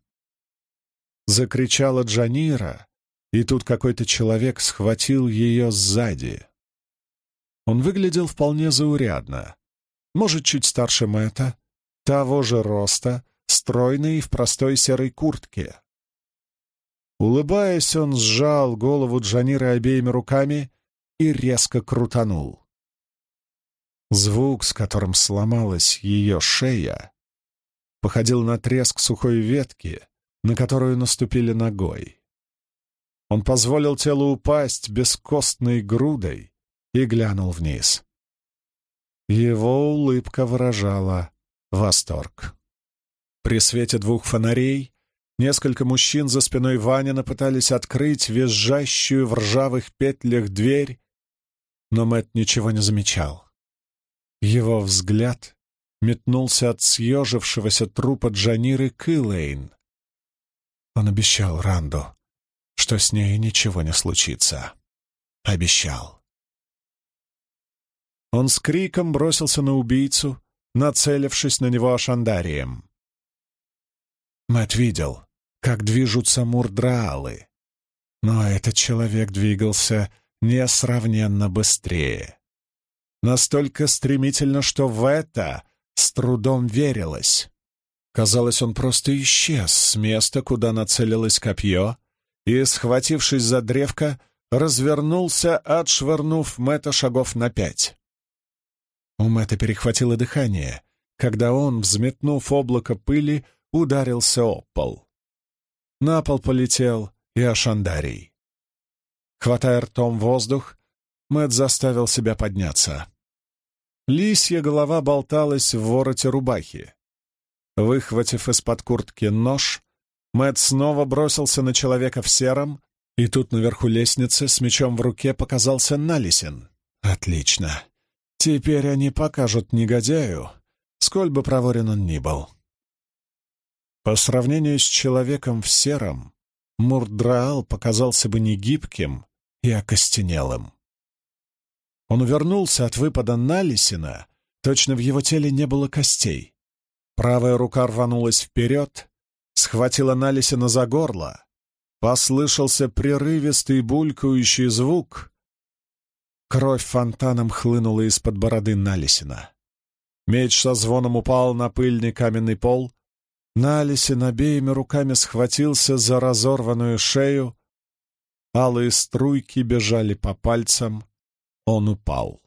— закричала Джанира, и тут какой-то человек схватил ее сзади. Он выглядел вполне заурядно. Может, чуть старше Мэтта, того же роста, стройный в простой серой куртке. Улыбаясь, он сжал голову Джаниры обеими руками и резко крутанул. Звук, с которым сломалась ее шея, походил на треск сухой ветки, на которую наступили ногой. Он позволил телу упасть бескостной грудой и глянул вниз. Его улыбка выражала восторг. При свете двух фонарей несколько мужчин за спиной Ванина пытались открыть визжащую в ржавых петлях дверь, но Мэт ничего не замечал. Его взгляд метнулся от съежившегося трупа Джаниры к. Он обещал Ранду, что с ней ничего не случится. Обещал. Он с криком бросился на убийцу, нацелившись на него ашандарием. Мэт видел, как движутся мурдраалы, но этот человек двигался несравненно быстрее. Настолько стремительно, что в это с трудом верилось. Казалось, он просто исчез с места, куда нацелилось копье, и, схватившись за древко, развернулся, отшвырнув Мэтта шагов на пять. У Мэтта перехватило дыхание, когда он, взметнув облако пыли, ударился об пол. На пол полетел и Ашандарий. Хватая ртом воздух, Мэтт заставил себя подняться. Лисья голова болталась в вороте рубахи. Выхватив из-под куртки нож, Мэтт снова бросился на человека в сером, и тут наверху лестницы с мечом в руке показался Налисин. Отлично. Теперь они покажут негодяю, сколь бы проворен он ни был. По сравнению с человеком в сером, Мурдраал показался бы негибким и окостенелым. Он увернулся от выпада Налисина, точно в его теле не было костей. Правая рука рванулась вперед, схватила Налисина за горло. Послышался прерывистый булькающий звук. Кровь фонтаном хлынула из-под бороды Налисина. Меч со звоном упал на пыльный каменный пол. Налисин обеими руками схватился за разорванную шею. Алые струйки бежали по пальцам. Он упал.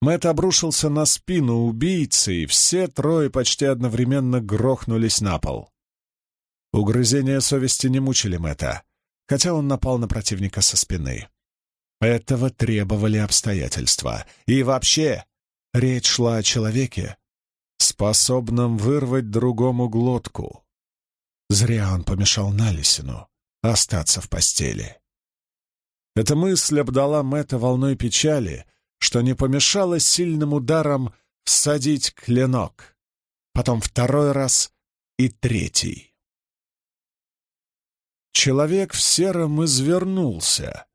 Мэт обрушился на спину убийцы, и все трое почти одновременно грохнулись на пол. Угрызения совести не мучили Мэтта, хотя он напал на противника со спины. Этого требовали обстоятельства. И вообще, речь шла о человеке, способном вырвать другому глотку. Зря он помешал Налисину остаться в постели. Эта мысль обдала Мэтта волной печали, что не помешало сильным ударом всадить клинок, потом второй раз и третий. Человек в сером извернулся.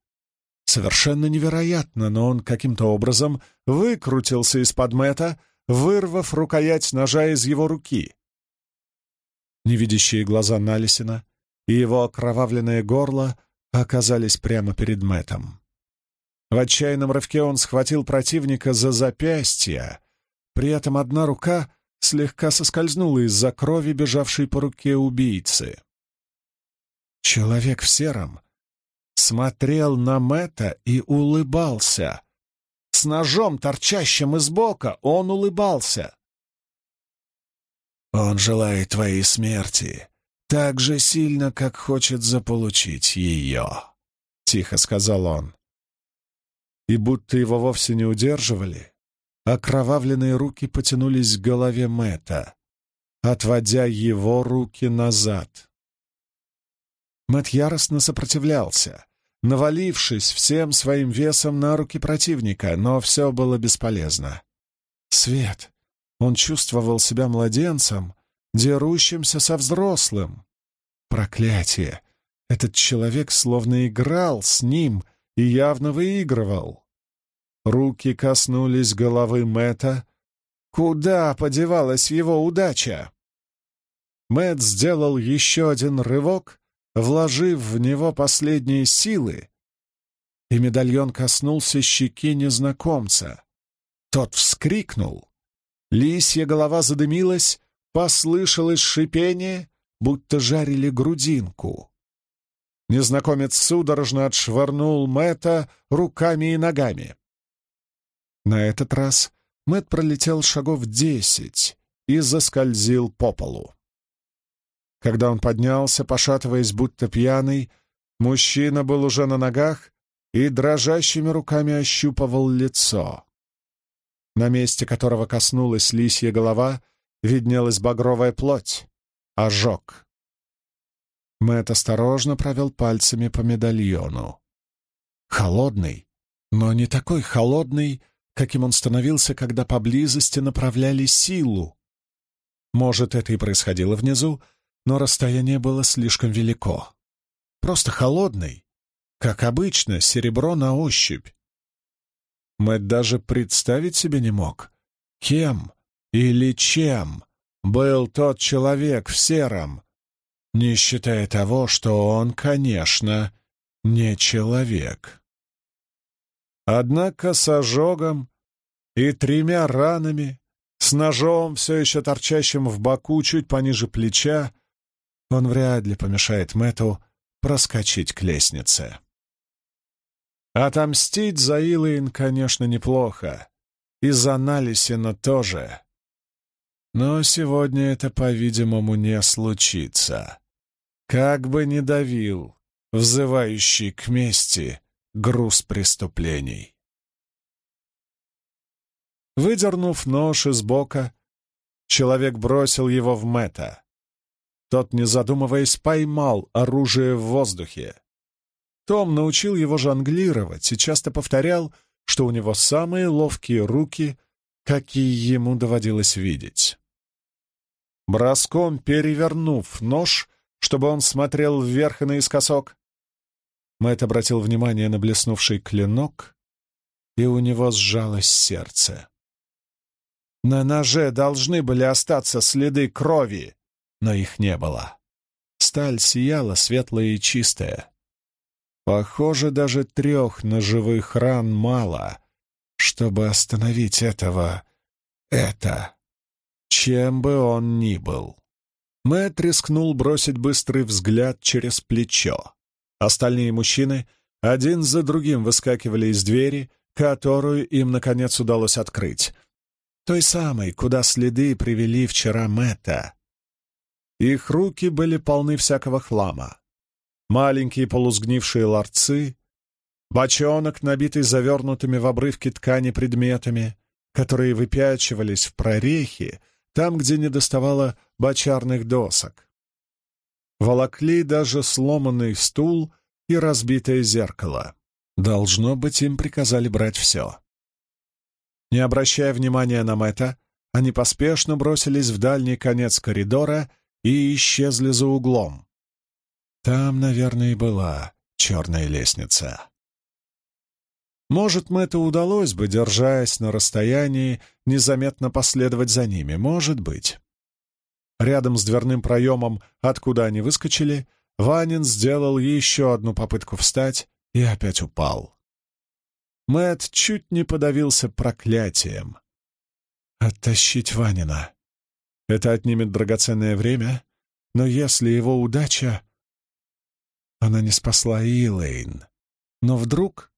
Совершенно невероятно, но он каким-то образом выкрутился из-под Мэтта, вырвав рукоять ножа из его руки. Невидящие глаза Налисина и его окровавленное горло оказались прямо перед Мэтом. В отчаянном рывке он схватил противника за запястье, при этом одна рука слегка соскользнула из-за крови, бежавшей по руке убийцы. Человек в сером смотрел на Мэта и улыбался. С ножом, торчащим из бока, он улыбался. «Он желает твоей смерти так же сильно, как хочет заполучить ее», — тихо сказал он. И будто его вовсе не удерживали, окровавленные руки потянулись к голове Мэта, отводя его руки назад. Мэт яростно сопротивлялся, навалившись всем своим весом на руки противника, но все было бесполезно. Свет. Он чувствовал себя младенцем, дерущимся со взрослым. Проклятие! Этот человек словно играл с ним и явно выигрывал. Руки коснулись головы Мэта. Куда подевалась его удача? Мэт сделал еще один рывок, вложив в него последние силы, и медальон коснулся щеки незнакомца. Тот вскрикнул. Лисья голова задымилась, послышалось шипение, будто жарили грудинку. Незнакомец судорожно отшвырнул Мэтта руками и ногами. На этот раз Мэт пролетел шагов десять и заскользил по полу. Когда он поднялся, пошатываясь, будто пьяный, мужчина был уже на ногах и дрожащими руками ощупывал лицо. На месте которого коснулась лисья голова, виднелась багровая плоть, ожог. Мэт осторожно провел пальцами по медальону. Холодный, но не такой холодный, каким он становился, когда поблизости направляли силу. Может, это и происходило внизу, но расстояние было слишком велико. Просто холодный, как обычно, серебро на ощупь. Мэтт даже представить себе не мог, кем или чем был тот человек в сером, не считая того, что он, конечно, не человек. Однако с ожогом и тремя ранами, с ножом, все еще торчащим в боку чуть пониже плеча, он вряд ли помешает Мэту проскочить к лестнице. Отомстить за Илайн, конечно, неплохо. И за Налисина тоже. Но сегодня это, по-видимому, не случится. Как бы ни давил, взывающий к мести, груз преступлений. Выдернув нож из бока, человек бросил его в Мэта. Тот, не задумываясь, поймал оружие в воздухе. Том научил его жонглировать и часто повторял, что у него самые ловкие руки, какие ему доводилось видеть. Броском перевернув нож, чтобы он смотрел вверх и наискосок, Мэтт обратил внимание на блеснувший клинок, и у него сжалось сердце. На ноже должны были остаться следы крови, но их не было. Сталь сияла светлая и чистая. Похоже, даже трех ножевых ран мало, чтобы остановить этого... это... чем бы он ни был. Мэтт рискнул бросить быстрый взгляд через плечо. Остальные мужчины один за другим выскакивали из двери, которую им, наконец, удалось открыть. Той самой, куда следы привели вчера Мэтта. Их руки были полны всякого хлама. Маленькие полузгнившие ларцы, бочонок, набитый завернутыми в обрывки ткани предметами, которые выпячивались в прорехи, там, где не доставало бочарных досок. Волокли даже сломанный стул и разбитое зеркало. Должно быть, им приказали брать все. Не обращая внимания на Мэтта, они поспешно бросились в дальний конец коридора и исчезли за углом. Там, наверное, и была черная лестница. Может, Мэтту удалось бы, держась на расстоянии, незаметно последовать за ними, может быть. Рядом с дверным проемом, откуда они выскочили, Ванин сделал еще одну попытку встать и опять упал. Мэт чуть не подавился проклятием. Оттащить Ванина. Это отнимет драгоценное время, но если его удача... Она не спасла Илэйн. Но вдруг...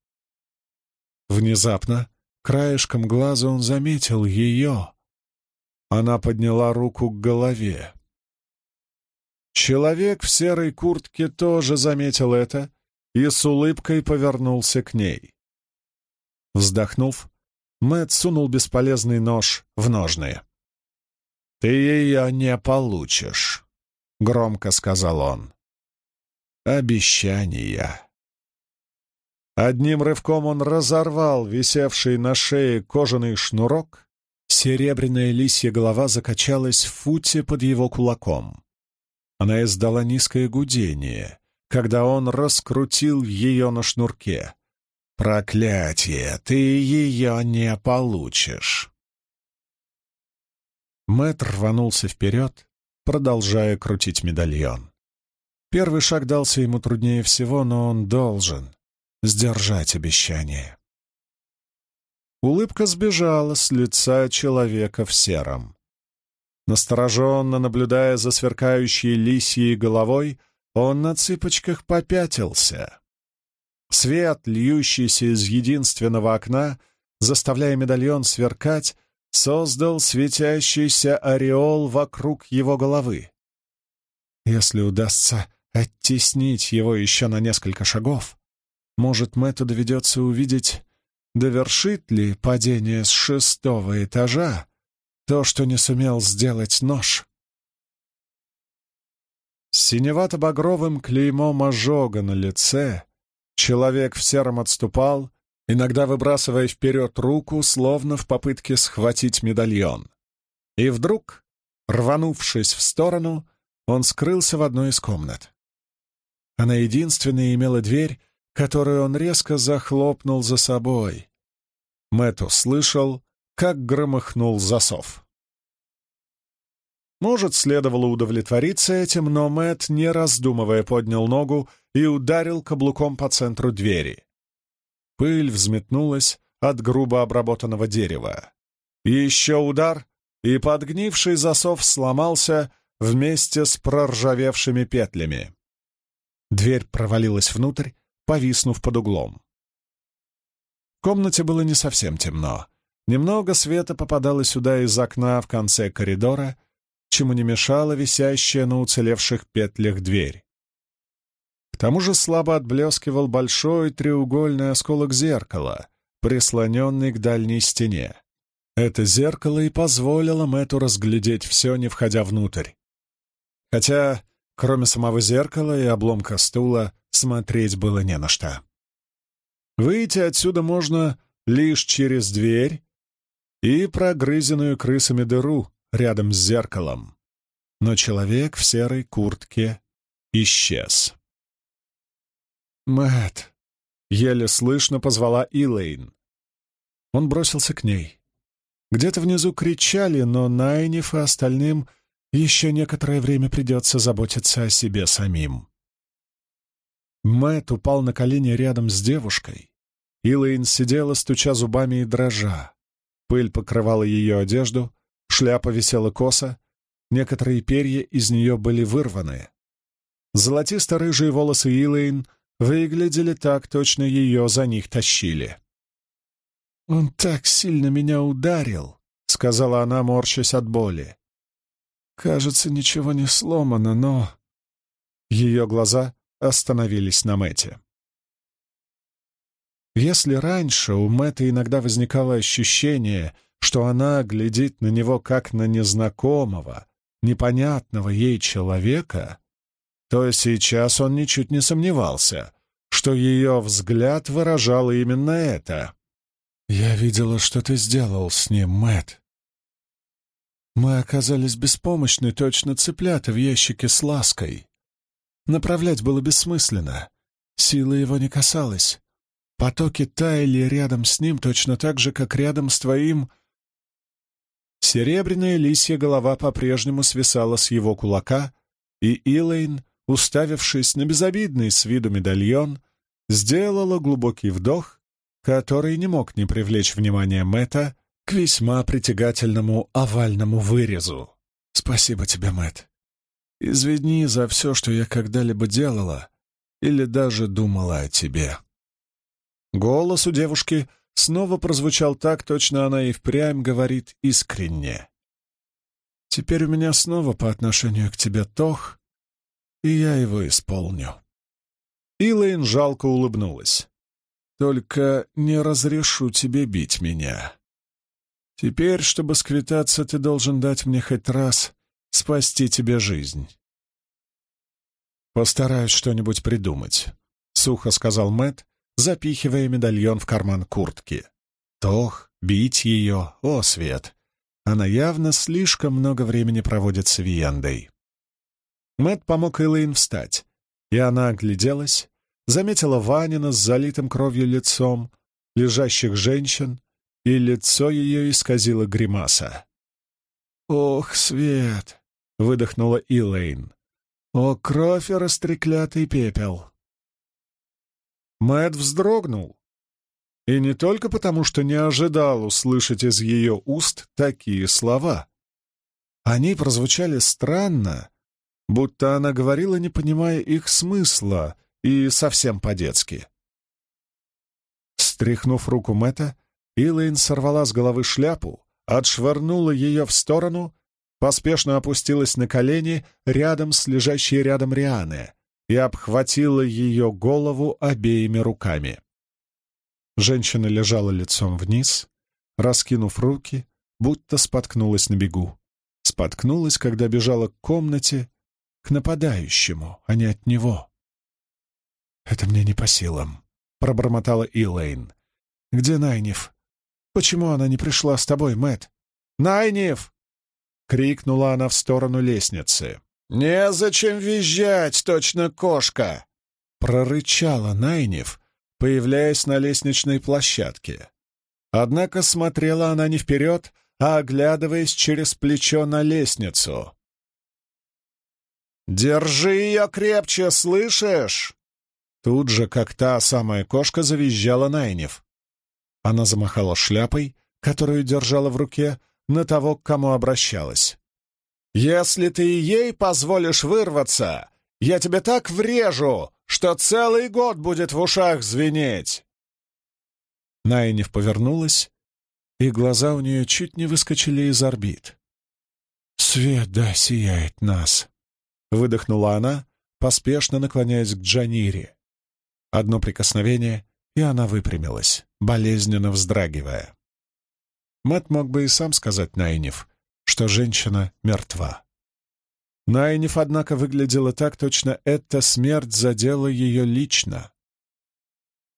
Внезапно, краешком глаза он заметил ее. Она подняла руку к голове. Человек в серой куртке тоже заметил это и с улыбкой повернулся к ней. Вздохнув, Мэтт сунул бесполезный нож в ножные. «Ты ее не получишь», — громко сказал он. «Обещания». Одним рывком он разорвал висевший на шее кожаный шнурок, серебряная лисья голова закачалась в футе под его кулаком. Она издала низкое гудение, когда он раскрутил ее на шнурке. «Проклятие! Ты ее не получишь!» Мэтт рванулся вперед, продолжая крутить медальон. Первый шаг дался ему труднее всего, но он должен сдержать обещание. Улыбка сбежала с лица человека в сером. Настороженно наблюдая за сверкающей лисьей головой, он на цыпочках попятился. Свет, льющийся из единственного окна, заставляя медальон сверкать, создал светящийся ореол вокруг его головы. Если удастся оттеснить его еще на несколько шагов, может, Мэтту доведется увидеть, довершит ли падение с шестого этажа то, что не сумел сделать нож. Синевато-багровым клеймом ожога на лице человек в сером отступал, иногда выбрасывая вперед руку, словно в попытке схватить медальон. И вдруг, рванувшись в сторону, он скрылся в одной из комнат. Она единственная имела дверь, которую он резко захлопнул за собой. Мэтт услышал, как громыхнул засов. Может, следовало удовлетвориться этим, но Мэт, не раздумывая, поднял ногу и ударил каблуком по центру двери. Пыль взметнулась от грубо обработанного дерева. Еще удар, и подгнивший засов сломался вместе с проржавевшими петлями. Дверь провалилась внутрь, повиснув под углом. В комнате было не совсем темно. Немного света попадало сюда из окна в конце коридора, чему не мешала висящая на уцелевших петлях дверь. К тому же слабо отблескивал большой треугольный осколок зеркала, прислоненный к дальней стене. Это зеркало и позволило Мэтту разглядеть все, не входя внутрь. Хотя, кроме самого зеркала и обломка стула, смотреть было не на что. Выйти отсюда можно лишь через дверь и прогрызенную крысами дыру, рядом с зеркалом. Но человек в серой куртке исчез. Мэт, еле слышно позвала Илэйн. Он бросился к ней. Где-то внизу кричали, но Найниф и остальным еще некоторое время придется заботиться о себе самим. Мэт упал на колени рядом с девушкой. Илэйн сидела, стуча зубами и дрожа. Пыль покрывала ее одежду, Шляпа висела косо, некоторые перья из нее были вырваны. Золотисто-рыжие волосы Илэйн выглядели так, точно ее за них тащили. «Он так сильно меня ударил», — сказала она, морщась от боли. «Кажется, ничего не сломано, но...» Ее глаза остановились на Мэте. Если раньше у Мэтта иногда возникало ощущение, что она глядит на него как на незнакомого, непонятного ей человека, то сейчас он ничуть не сомневался, что ее взгляд выражал именно это. «Я видела, что ты сделал с ним, Мэт. Мы оказались беспомощны, точно цыплята в ящике с лаской. Направлять было бессмысленно, сила его не касалась. Потоки таяли рядом с ним точно так же, как рядом с твоим...» Серебряная лисья голова по-прежнему свисала с его кулака, и Илэйн, уставившись на безобидный с виду медальон, сделала глубокий вдох, который не мог не привлечь внимание Мэтта к весьма притягательному овальному вырезу. «Спасибо тебе, Мэтт. Извини за все, что я когда-либо делала или даже думала о тебе». Голос у девушки снова прозвучал так, точно она и впрямь говорит искренне. «Теперь у меня снова по отношению к тебе тох, и я его исполню». Илэйн жалко улыбнулась. «Только не разрешу тебе бить меня. Теперь, чтобы сквитаться, ты должен дать мне хоть раз спасти тебе жизнь». «Постараюсь что-нибудь придумать», — сухо сказал Мэт, запихивая медальон в карман куртки. «Тох, бить ее, о, Свет! Она явно слишком много времени проводит с Виендой». Мэт помог Элэйн встать, и она огляделась, заметила Ванина с залитым кровью лицом, лежащих женщин, и лицо ее исказило гримаса. «Ох, Свет!» — выдохнула Илэйн. «О, кровь и растреклятый пепел!» Мэт вздрогнул. И не только потому, что не ожидал услышать из ее уст такие слова. Они прозвучали странно, будто она говорила, не понимая их смысла, и совсем по-детски. Стряхнув руку Мэтта, Илэйн сорвала с головы шляпу, отшвырнула ее в сторону, поспешно опустилась на колени рядом с лежащей рядом Рианы и обхватила ее голову обеими руками. Женщина лежала лицом вниз, раскинув руки, будто споткнулась на бегу. Споткнулась, когда бежала к комнате, к нападающему, а не от него. «Это мне не по силам», — пробормотала Илэйн. «Где Найниф? Почему она не пришла с тобой, Мэт? Найниф!» — крикнула она в сторону лестницы. «Незачем визжать, точно кошка!» — прорычала Найниф, появляясь на лестничной площадке. Однако смотрела она не вперед, а оглядываясь через плечо на лестницу. «Держи ее крепче, слышишь?» Тут же, как та самая кошка, завизжала Найнев. Она замахала шляпой, которую держала в руке, на того, к кому обращалась. «Если ты ей позволишь вырваться, я тебе так врежу, что целый год будет в ушах звенеть!» Найнев повернулась, и глаза у нее чуть не выскочили из орбит. «Свет да сияет нас!» — выдохнула она, поспешно наклоняясь к Джанире. Одно прикосновение, и она выпрямилась, болезненно вздрагивая. Мэт мог бы и сам сказать Найнев, что женщина мертва. Найнев, однако, выглядела так, точно эта смерть задела ее лично.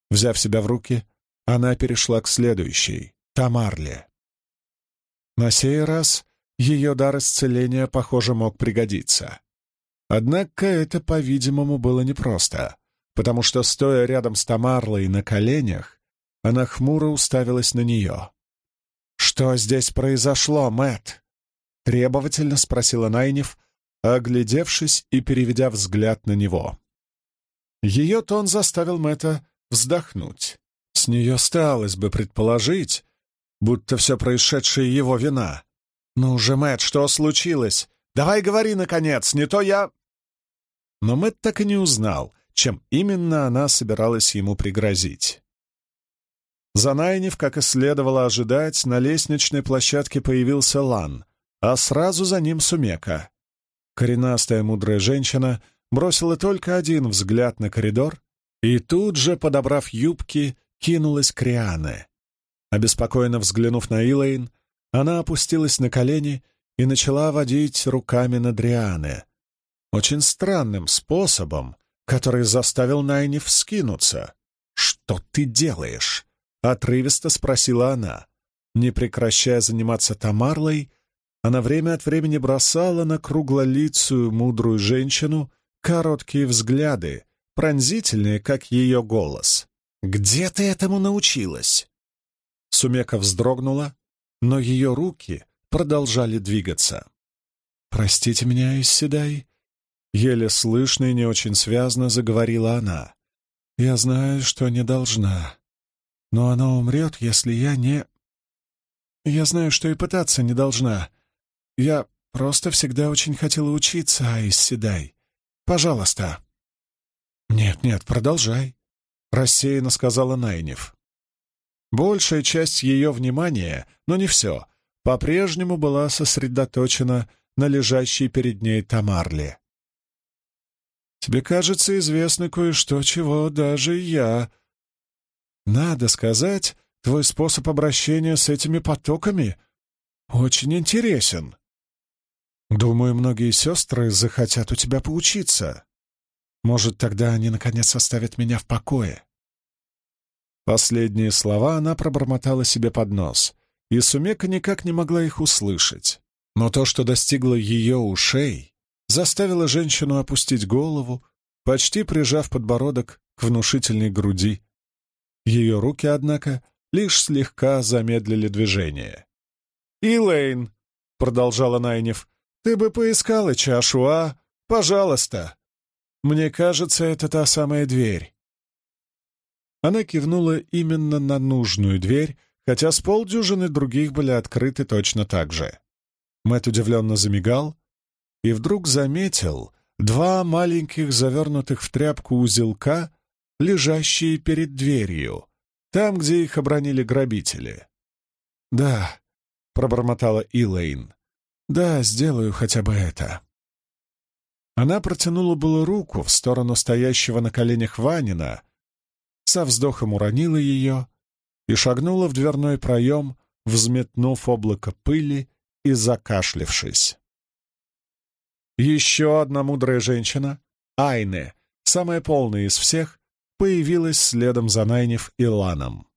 Взяв себя в руки, она перешла к следующей — Тамарле. На сей раз ее дар исцеления, похоже, мог пригодиться. Однако это, по-видимому, было непросто, потому что, стоя рядом с Тамарлой на коленях, она хмуро уставилась на нее. «Что здесь произошло, Мэт? требовательно спросила Найнев, оглядевшись и переведя взгляд на него. Ее тон заставил Мэтта вздохнуть. С нее сталось бы предположить, будто все происшедшее его вина. «Ну же, Мэтт, что случилось? Давай говори, наконец, не то я...» Но Мэтт так и не узнал, чем именно она собиралась ему пригрозить. За Найнев, как и следовало ожидать, на лестничной площадке появился Лан, а сразу за ним Сумека. Коренастая мудрая женщина бросила только один взгляд на коридор и тут же, подобрав юбки, кинулась к Риане. Обеспокоенно взглянув на Илэйн, она опустилась на колени и начала водить руками над Риане. Очень странным способом, который заставил Найниф вскинуться. «Что ты делаешь?» — отрывисто спросила она. Не прекращая заниматься Тамарлой, она время от времени бросала на круглолицую мудрую женщину короткие взгляды, пронзительные, как ее голос. «Где ты этому научилась?» Сумека вздрогнула, но ее руки продолжали двигаться. «Простите меня, Исседай», — еле слышно и не очень связно заговорила она. «Я знаю, что не должна, но она умрет, если я не... Я знаю, что и пытаться не должна. Я просто всегда очень хотела учиться, Айс Седай. Пожалуйста». «Нет-нет, продолжай», — рассеянно сказала Найнев. Большая часть ее внимания, но не все, по-прежнему была сосредоточена на лежащей перед ней Тамарле. «Тебе, кажется, известно кое-что, чего даже я...» «Надо сказать, твой способ обращения с этими потоками очень интересен. Думаю, многие сестры захотят у тебя поучиться. Может, тогда они, наконец, оставят меня в покое». Последние слова она пробормотала себе под нос, и Сумека никак не могла их услышать. Но то, что достигло ее ушей, заставило женщину опустить голову, почти прижав подбородок к внушительной груди. Ее руки, однако, лишь слегка замедлили движение. «Илэйн», — продолжала Найнев, — «ты бы поискала чашу, а? Пожалуйста. Мне кажется, это та самая дверь. Она кивнула именно на нужную дверь, хотя с полдюжины других были открыты точно так же. Мэт удивленно замигал и вдруг заметил два маленьких завернутых в тряпку узелка, лежащие перед дверью, там, где их обронили грабители. «Да», — пробормотала Илэйн, — «да, сделаю хотя бы это». Она протянула было руку в сторону стоящего на коленях Ванина, со вздохом уронила ее и шагнула в дверной проем, взметнув облако пыли и закашлившись. Еще одна мудрая женщина, Айне, самая полная из всех, появилась следом за Найнев и Ланом.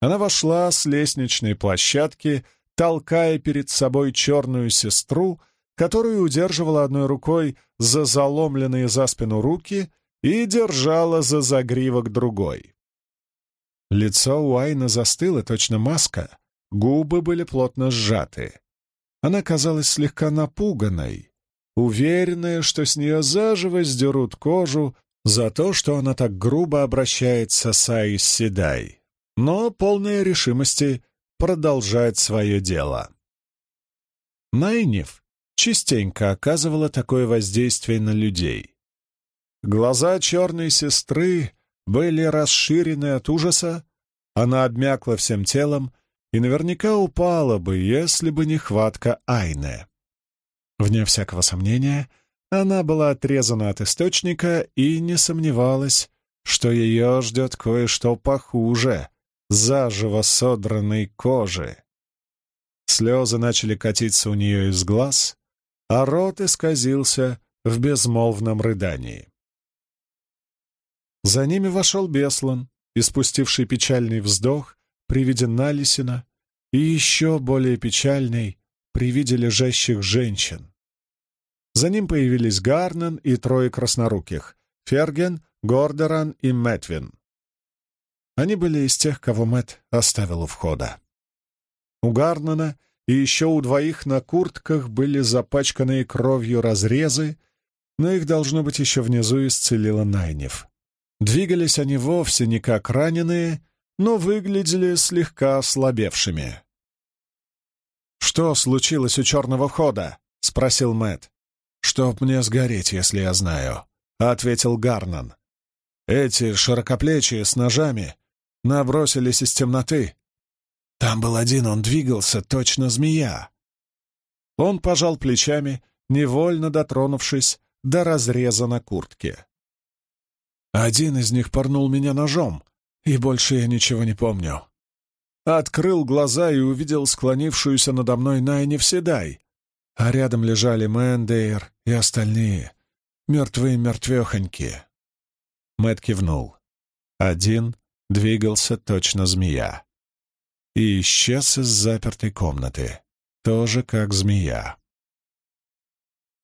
Она вошла с лестничной площадки, толкая перед собой черную сестру, которую удерживала одной рукой за заломленные за спину руки и держала за загривок другой. Лицо у Айна застыло, точно маска, губы были плотно сжаты. Она казалась слегка напуганной, уверенная, что с нее заживо сдерут кожу за то, что она так грубо обращается с Айс Седай, но полная решимости продолжать свое дело. Найнев частенько оказывала такое воздействие на людей. Глаза черной сестры были расширены от ужаса, она обмякла всем телом и наверняка упала бы, если бы не хватка Айне. Вне всякого сомнения, она была отрезана от источника и не сомневалась, что ее ждет кое-что похуже заживо содранной кожи. Слезы начали катиться у нее из глаз, а рот исказился в безмолвном рыдании. За ними вошел Беслан, испустивший печальный вздох при виде Налисина и еще более печальный при виде лежащих женщин. За ним появились Гарнан и трое красноруких — Ферген, Гордеран и Мэтвин. Они были из тех, кого Мэт оставил у входа. У Гарнана и еще у двоих на куртках были запачканные кровью разрезы, но их, должно быть, еще внизу исцелила Найнев. Двигались они вовсе не как раненые, но выглядели слегка ослабевшими. «Что случилось у черного входа?» — спросил Мэт. «Чтоб мне сгореть, если я знаю», — ответил Гарнан. «Эти широкоплечие с ножами набросились из темноты. Там был один, он двигался, точно змея. Он пожал плечами, невольно дотронувшись до разреза на куртке. Один из них порнул меня ножом, и больше я ничего не помню. Открыл глаза и увидел склонившуюся надо мной Найни Вседай, а рядом лежали Мэндейр и остальные, мертвые мертвехоньки. Мэт кивнул. Один двигался точно змея. И исчез из запертой комнаты, тоже как змея.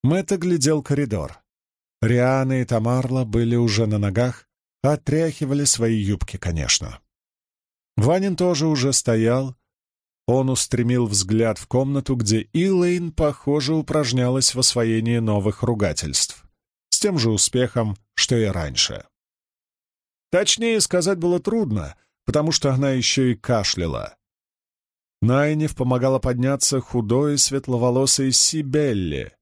Мэтт оглядел коридор. Риана и Тамарла были уже на ногах, отряхивали свои юбки, конечно. Ванин тоже уже стоял. Он устремил взгляд в комнату, где Илэйн, похоже, упражнялась в освоении новых ругательств. С тем же успехом, что и раньше. Точнее сказать было трудно, потому что она еще и кашляла. Найнев помогала подняться худой светловолосой Сибелли,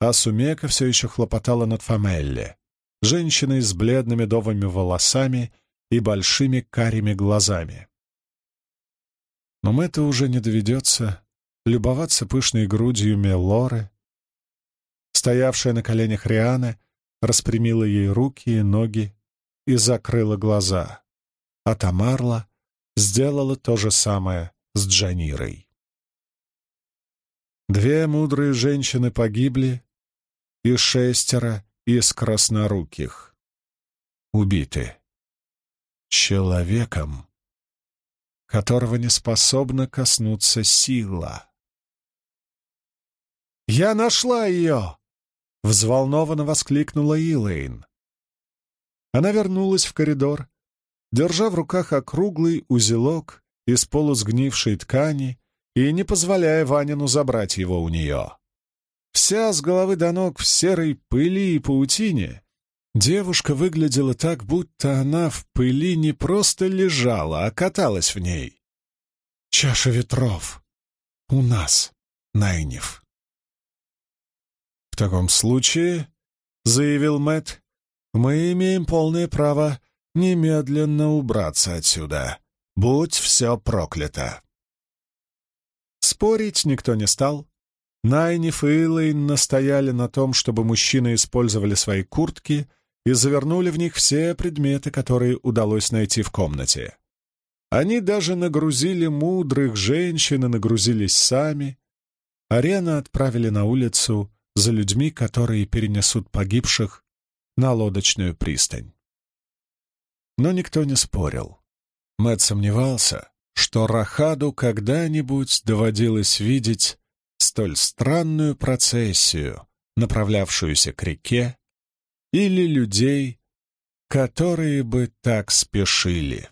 а Сумека все еще хлопотала над Фамелли, женщиной с бледными довыми волосами и большими карими глазами. Но Мэтту уже не доведется любоваться пышной грудью Мелоры. Стоявшая на коленях Риана распрямила ей руки и ноги и закрыла глаза, а Тамарла сделала то же самое с Джанирой. Две мудрые женщины погибли, и шестеро из красноруких убиты. Человеком, которого не способна коснуться сила. «Я нашла ее!» — взволнованно воскликнула Илэйн. Она вернулась в коридор, держа в руках округлый узелок из полусгнившей ткани и не позволяя Ванину забрать его у нее. Вся с головы до ног в серой пыли и паутине, девушка выглядела так, будто она в пыли не просто лежала, а каталась в ней. Чаша ветров. У нас, Найнев. В таком случае, — заявил Мэт, мы имеем полное право немедленно убраться отсюда. Будь все проклято. Спорить никто не стал. Найниф и Илэйн настояли на том, чтобы мужчины использовали свои куртки и завернули в них все предметы, которые удалось найти в комнате. Они даже нагрузили мудрых женщин и нагрузились сами. Арена отправили на улицу за людьми, которые перенесут погибших на лодочную пристань. Но никто не спорил. Мэт сомневался, что Рахаду когда-нибудь доводилось видеть столь странную процессию, направлявшуюся к реке, или людей, которые бы так спешили.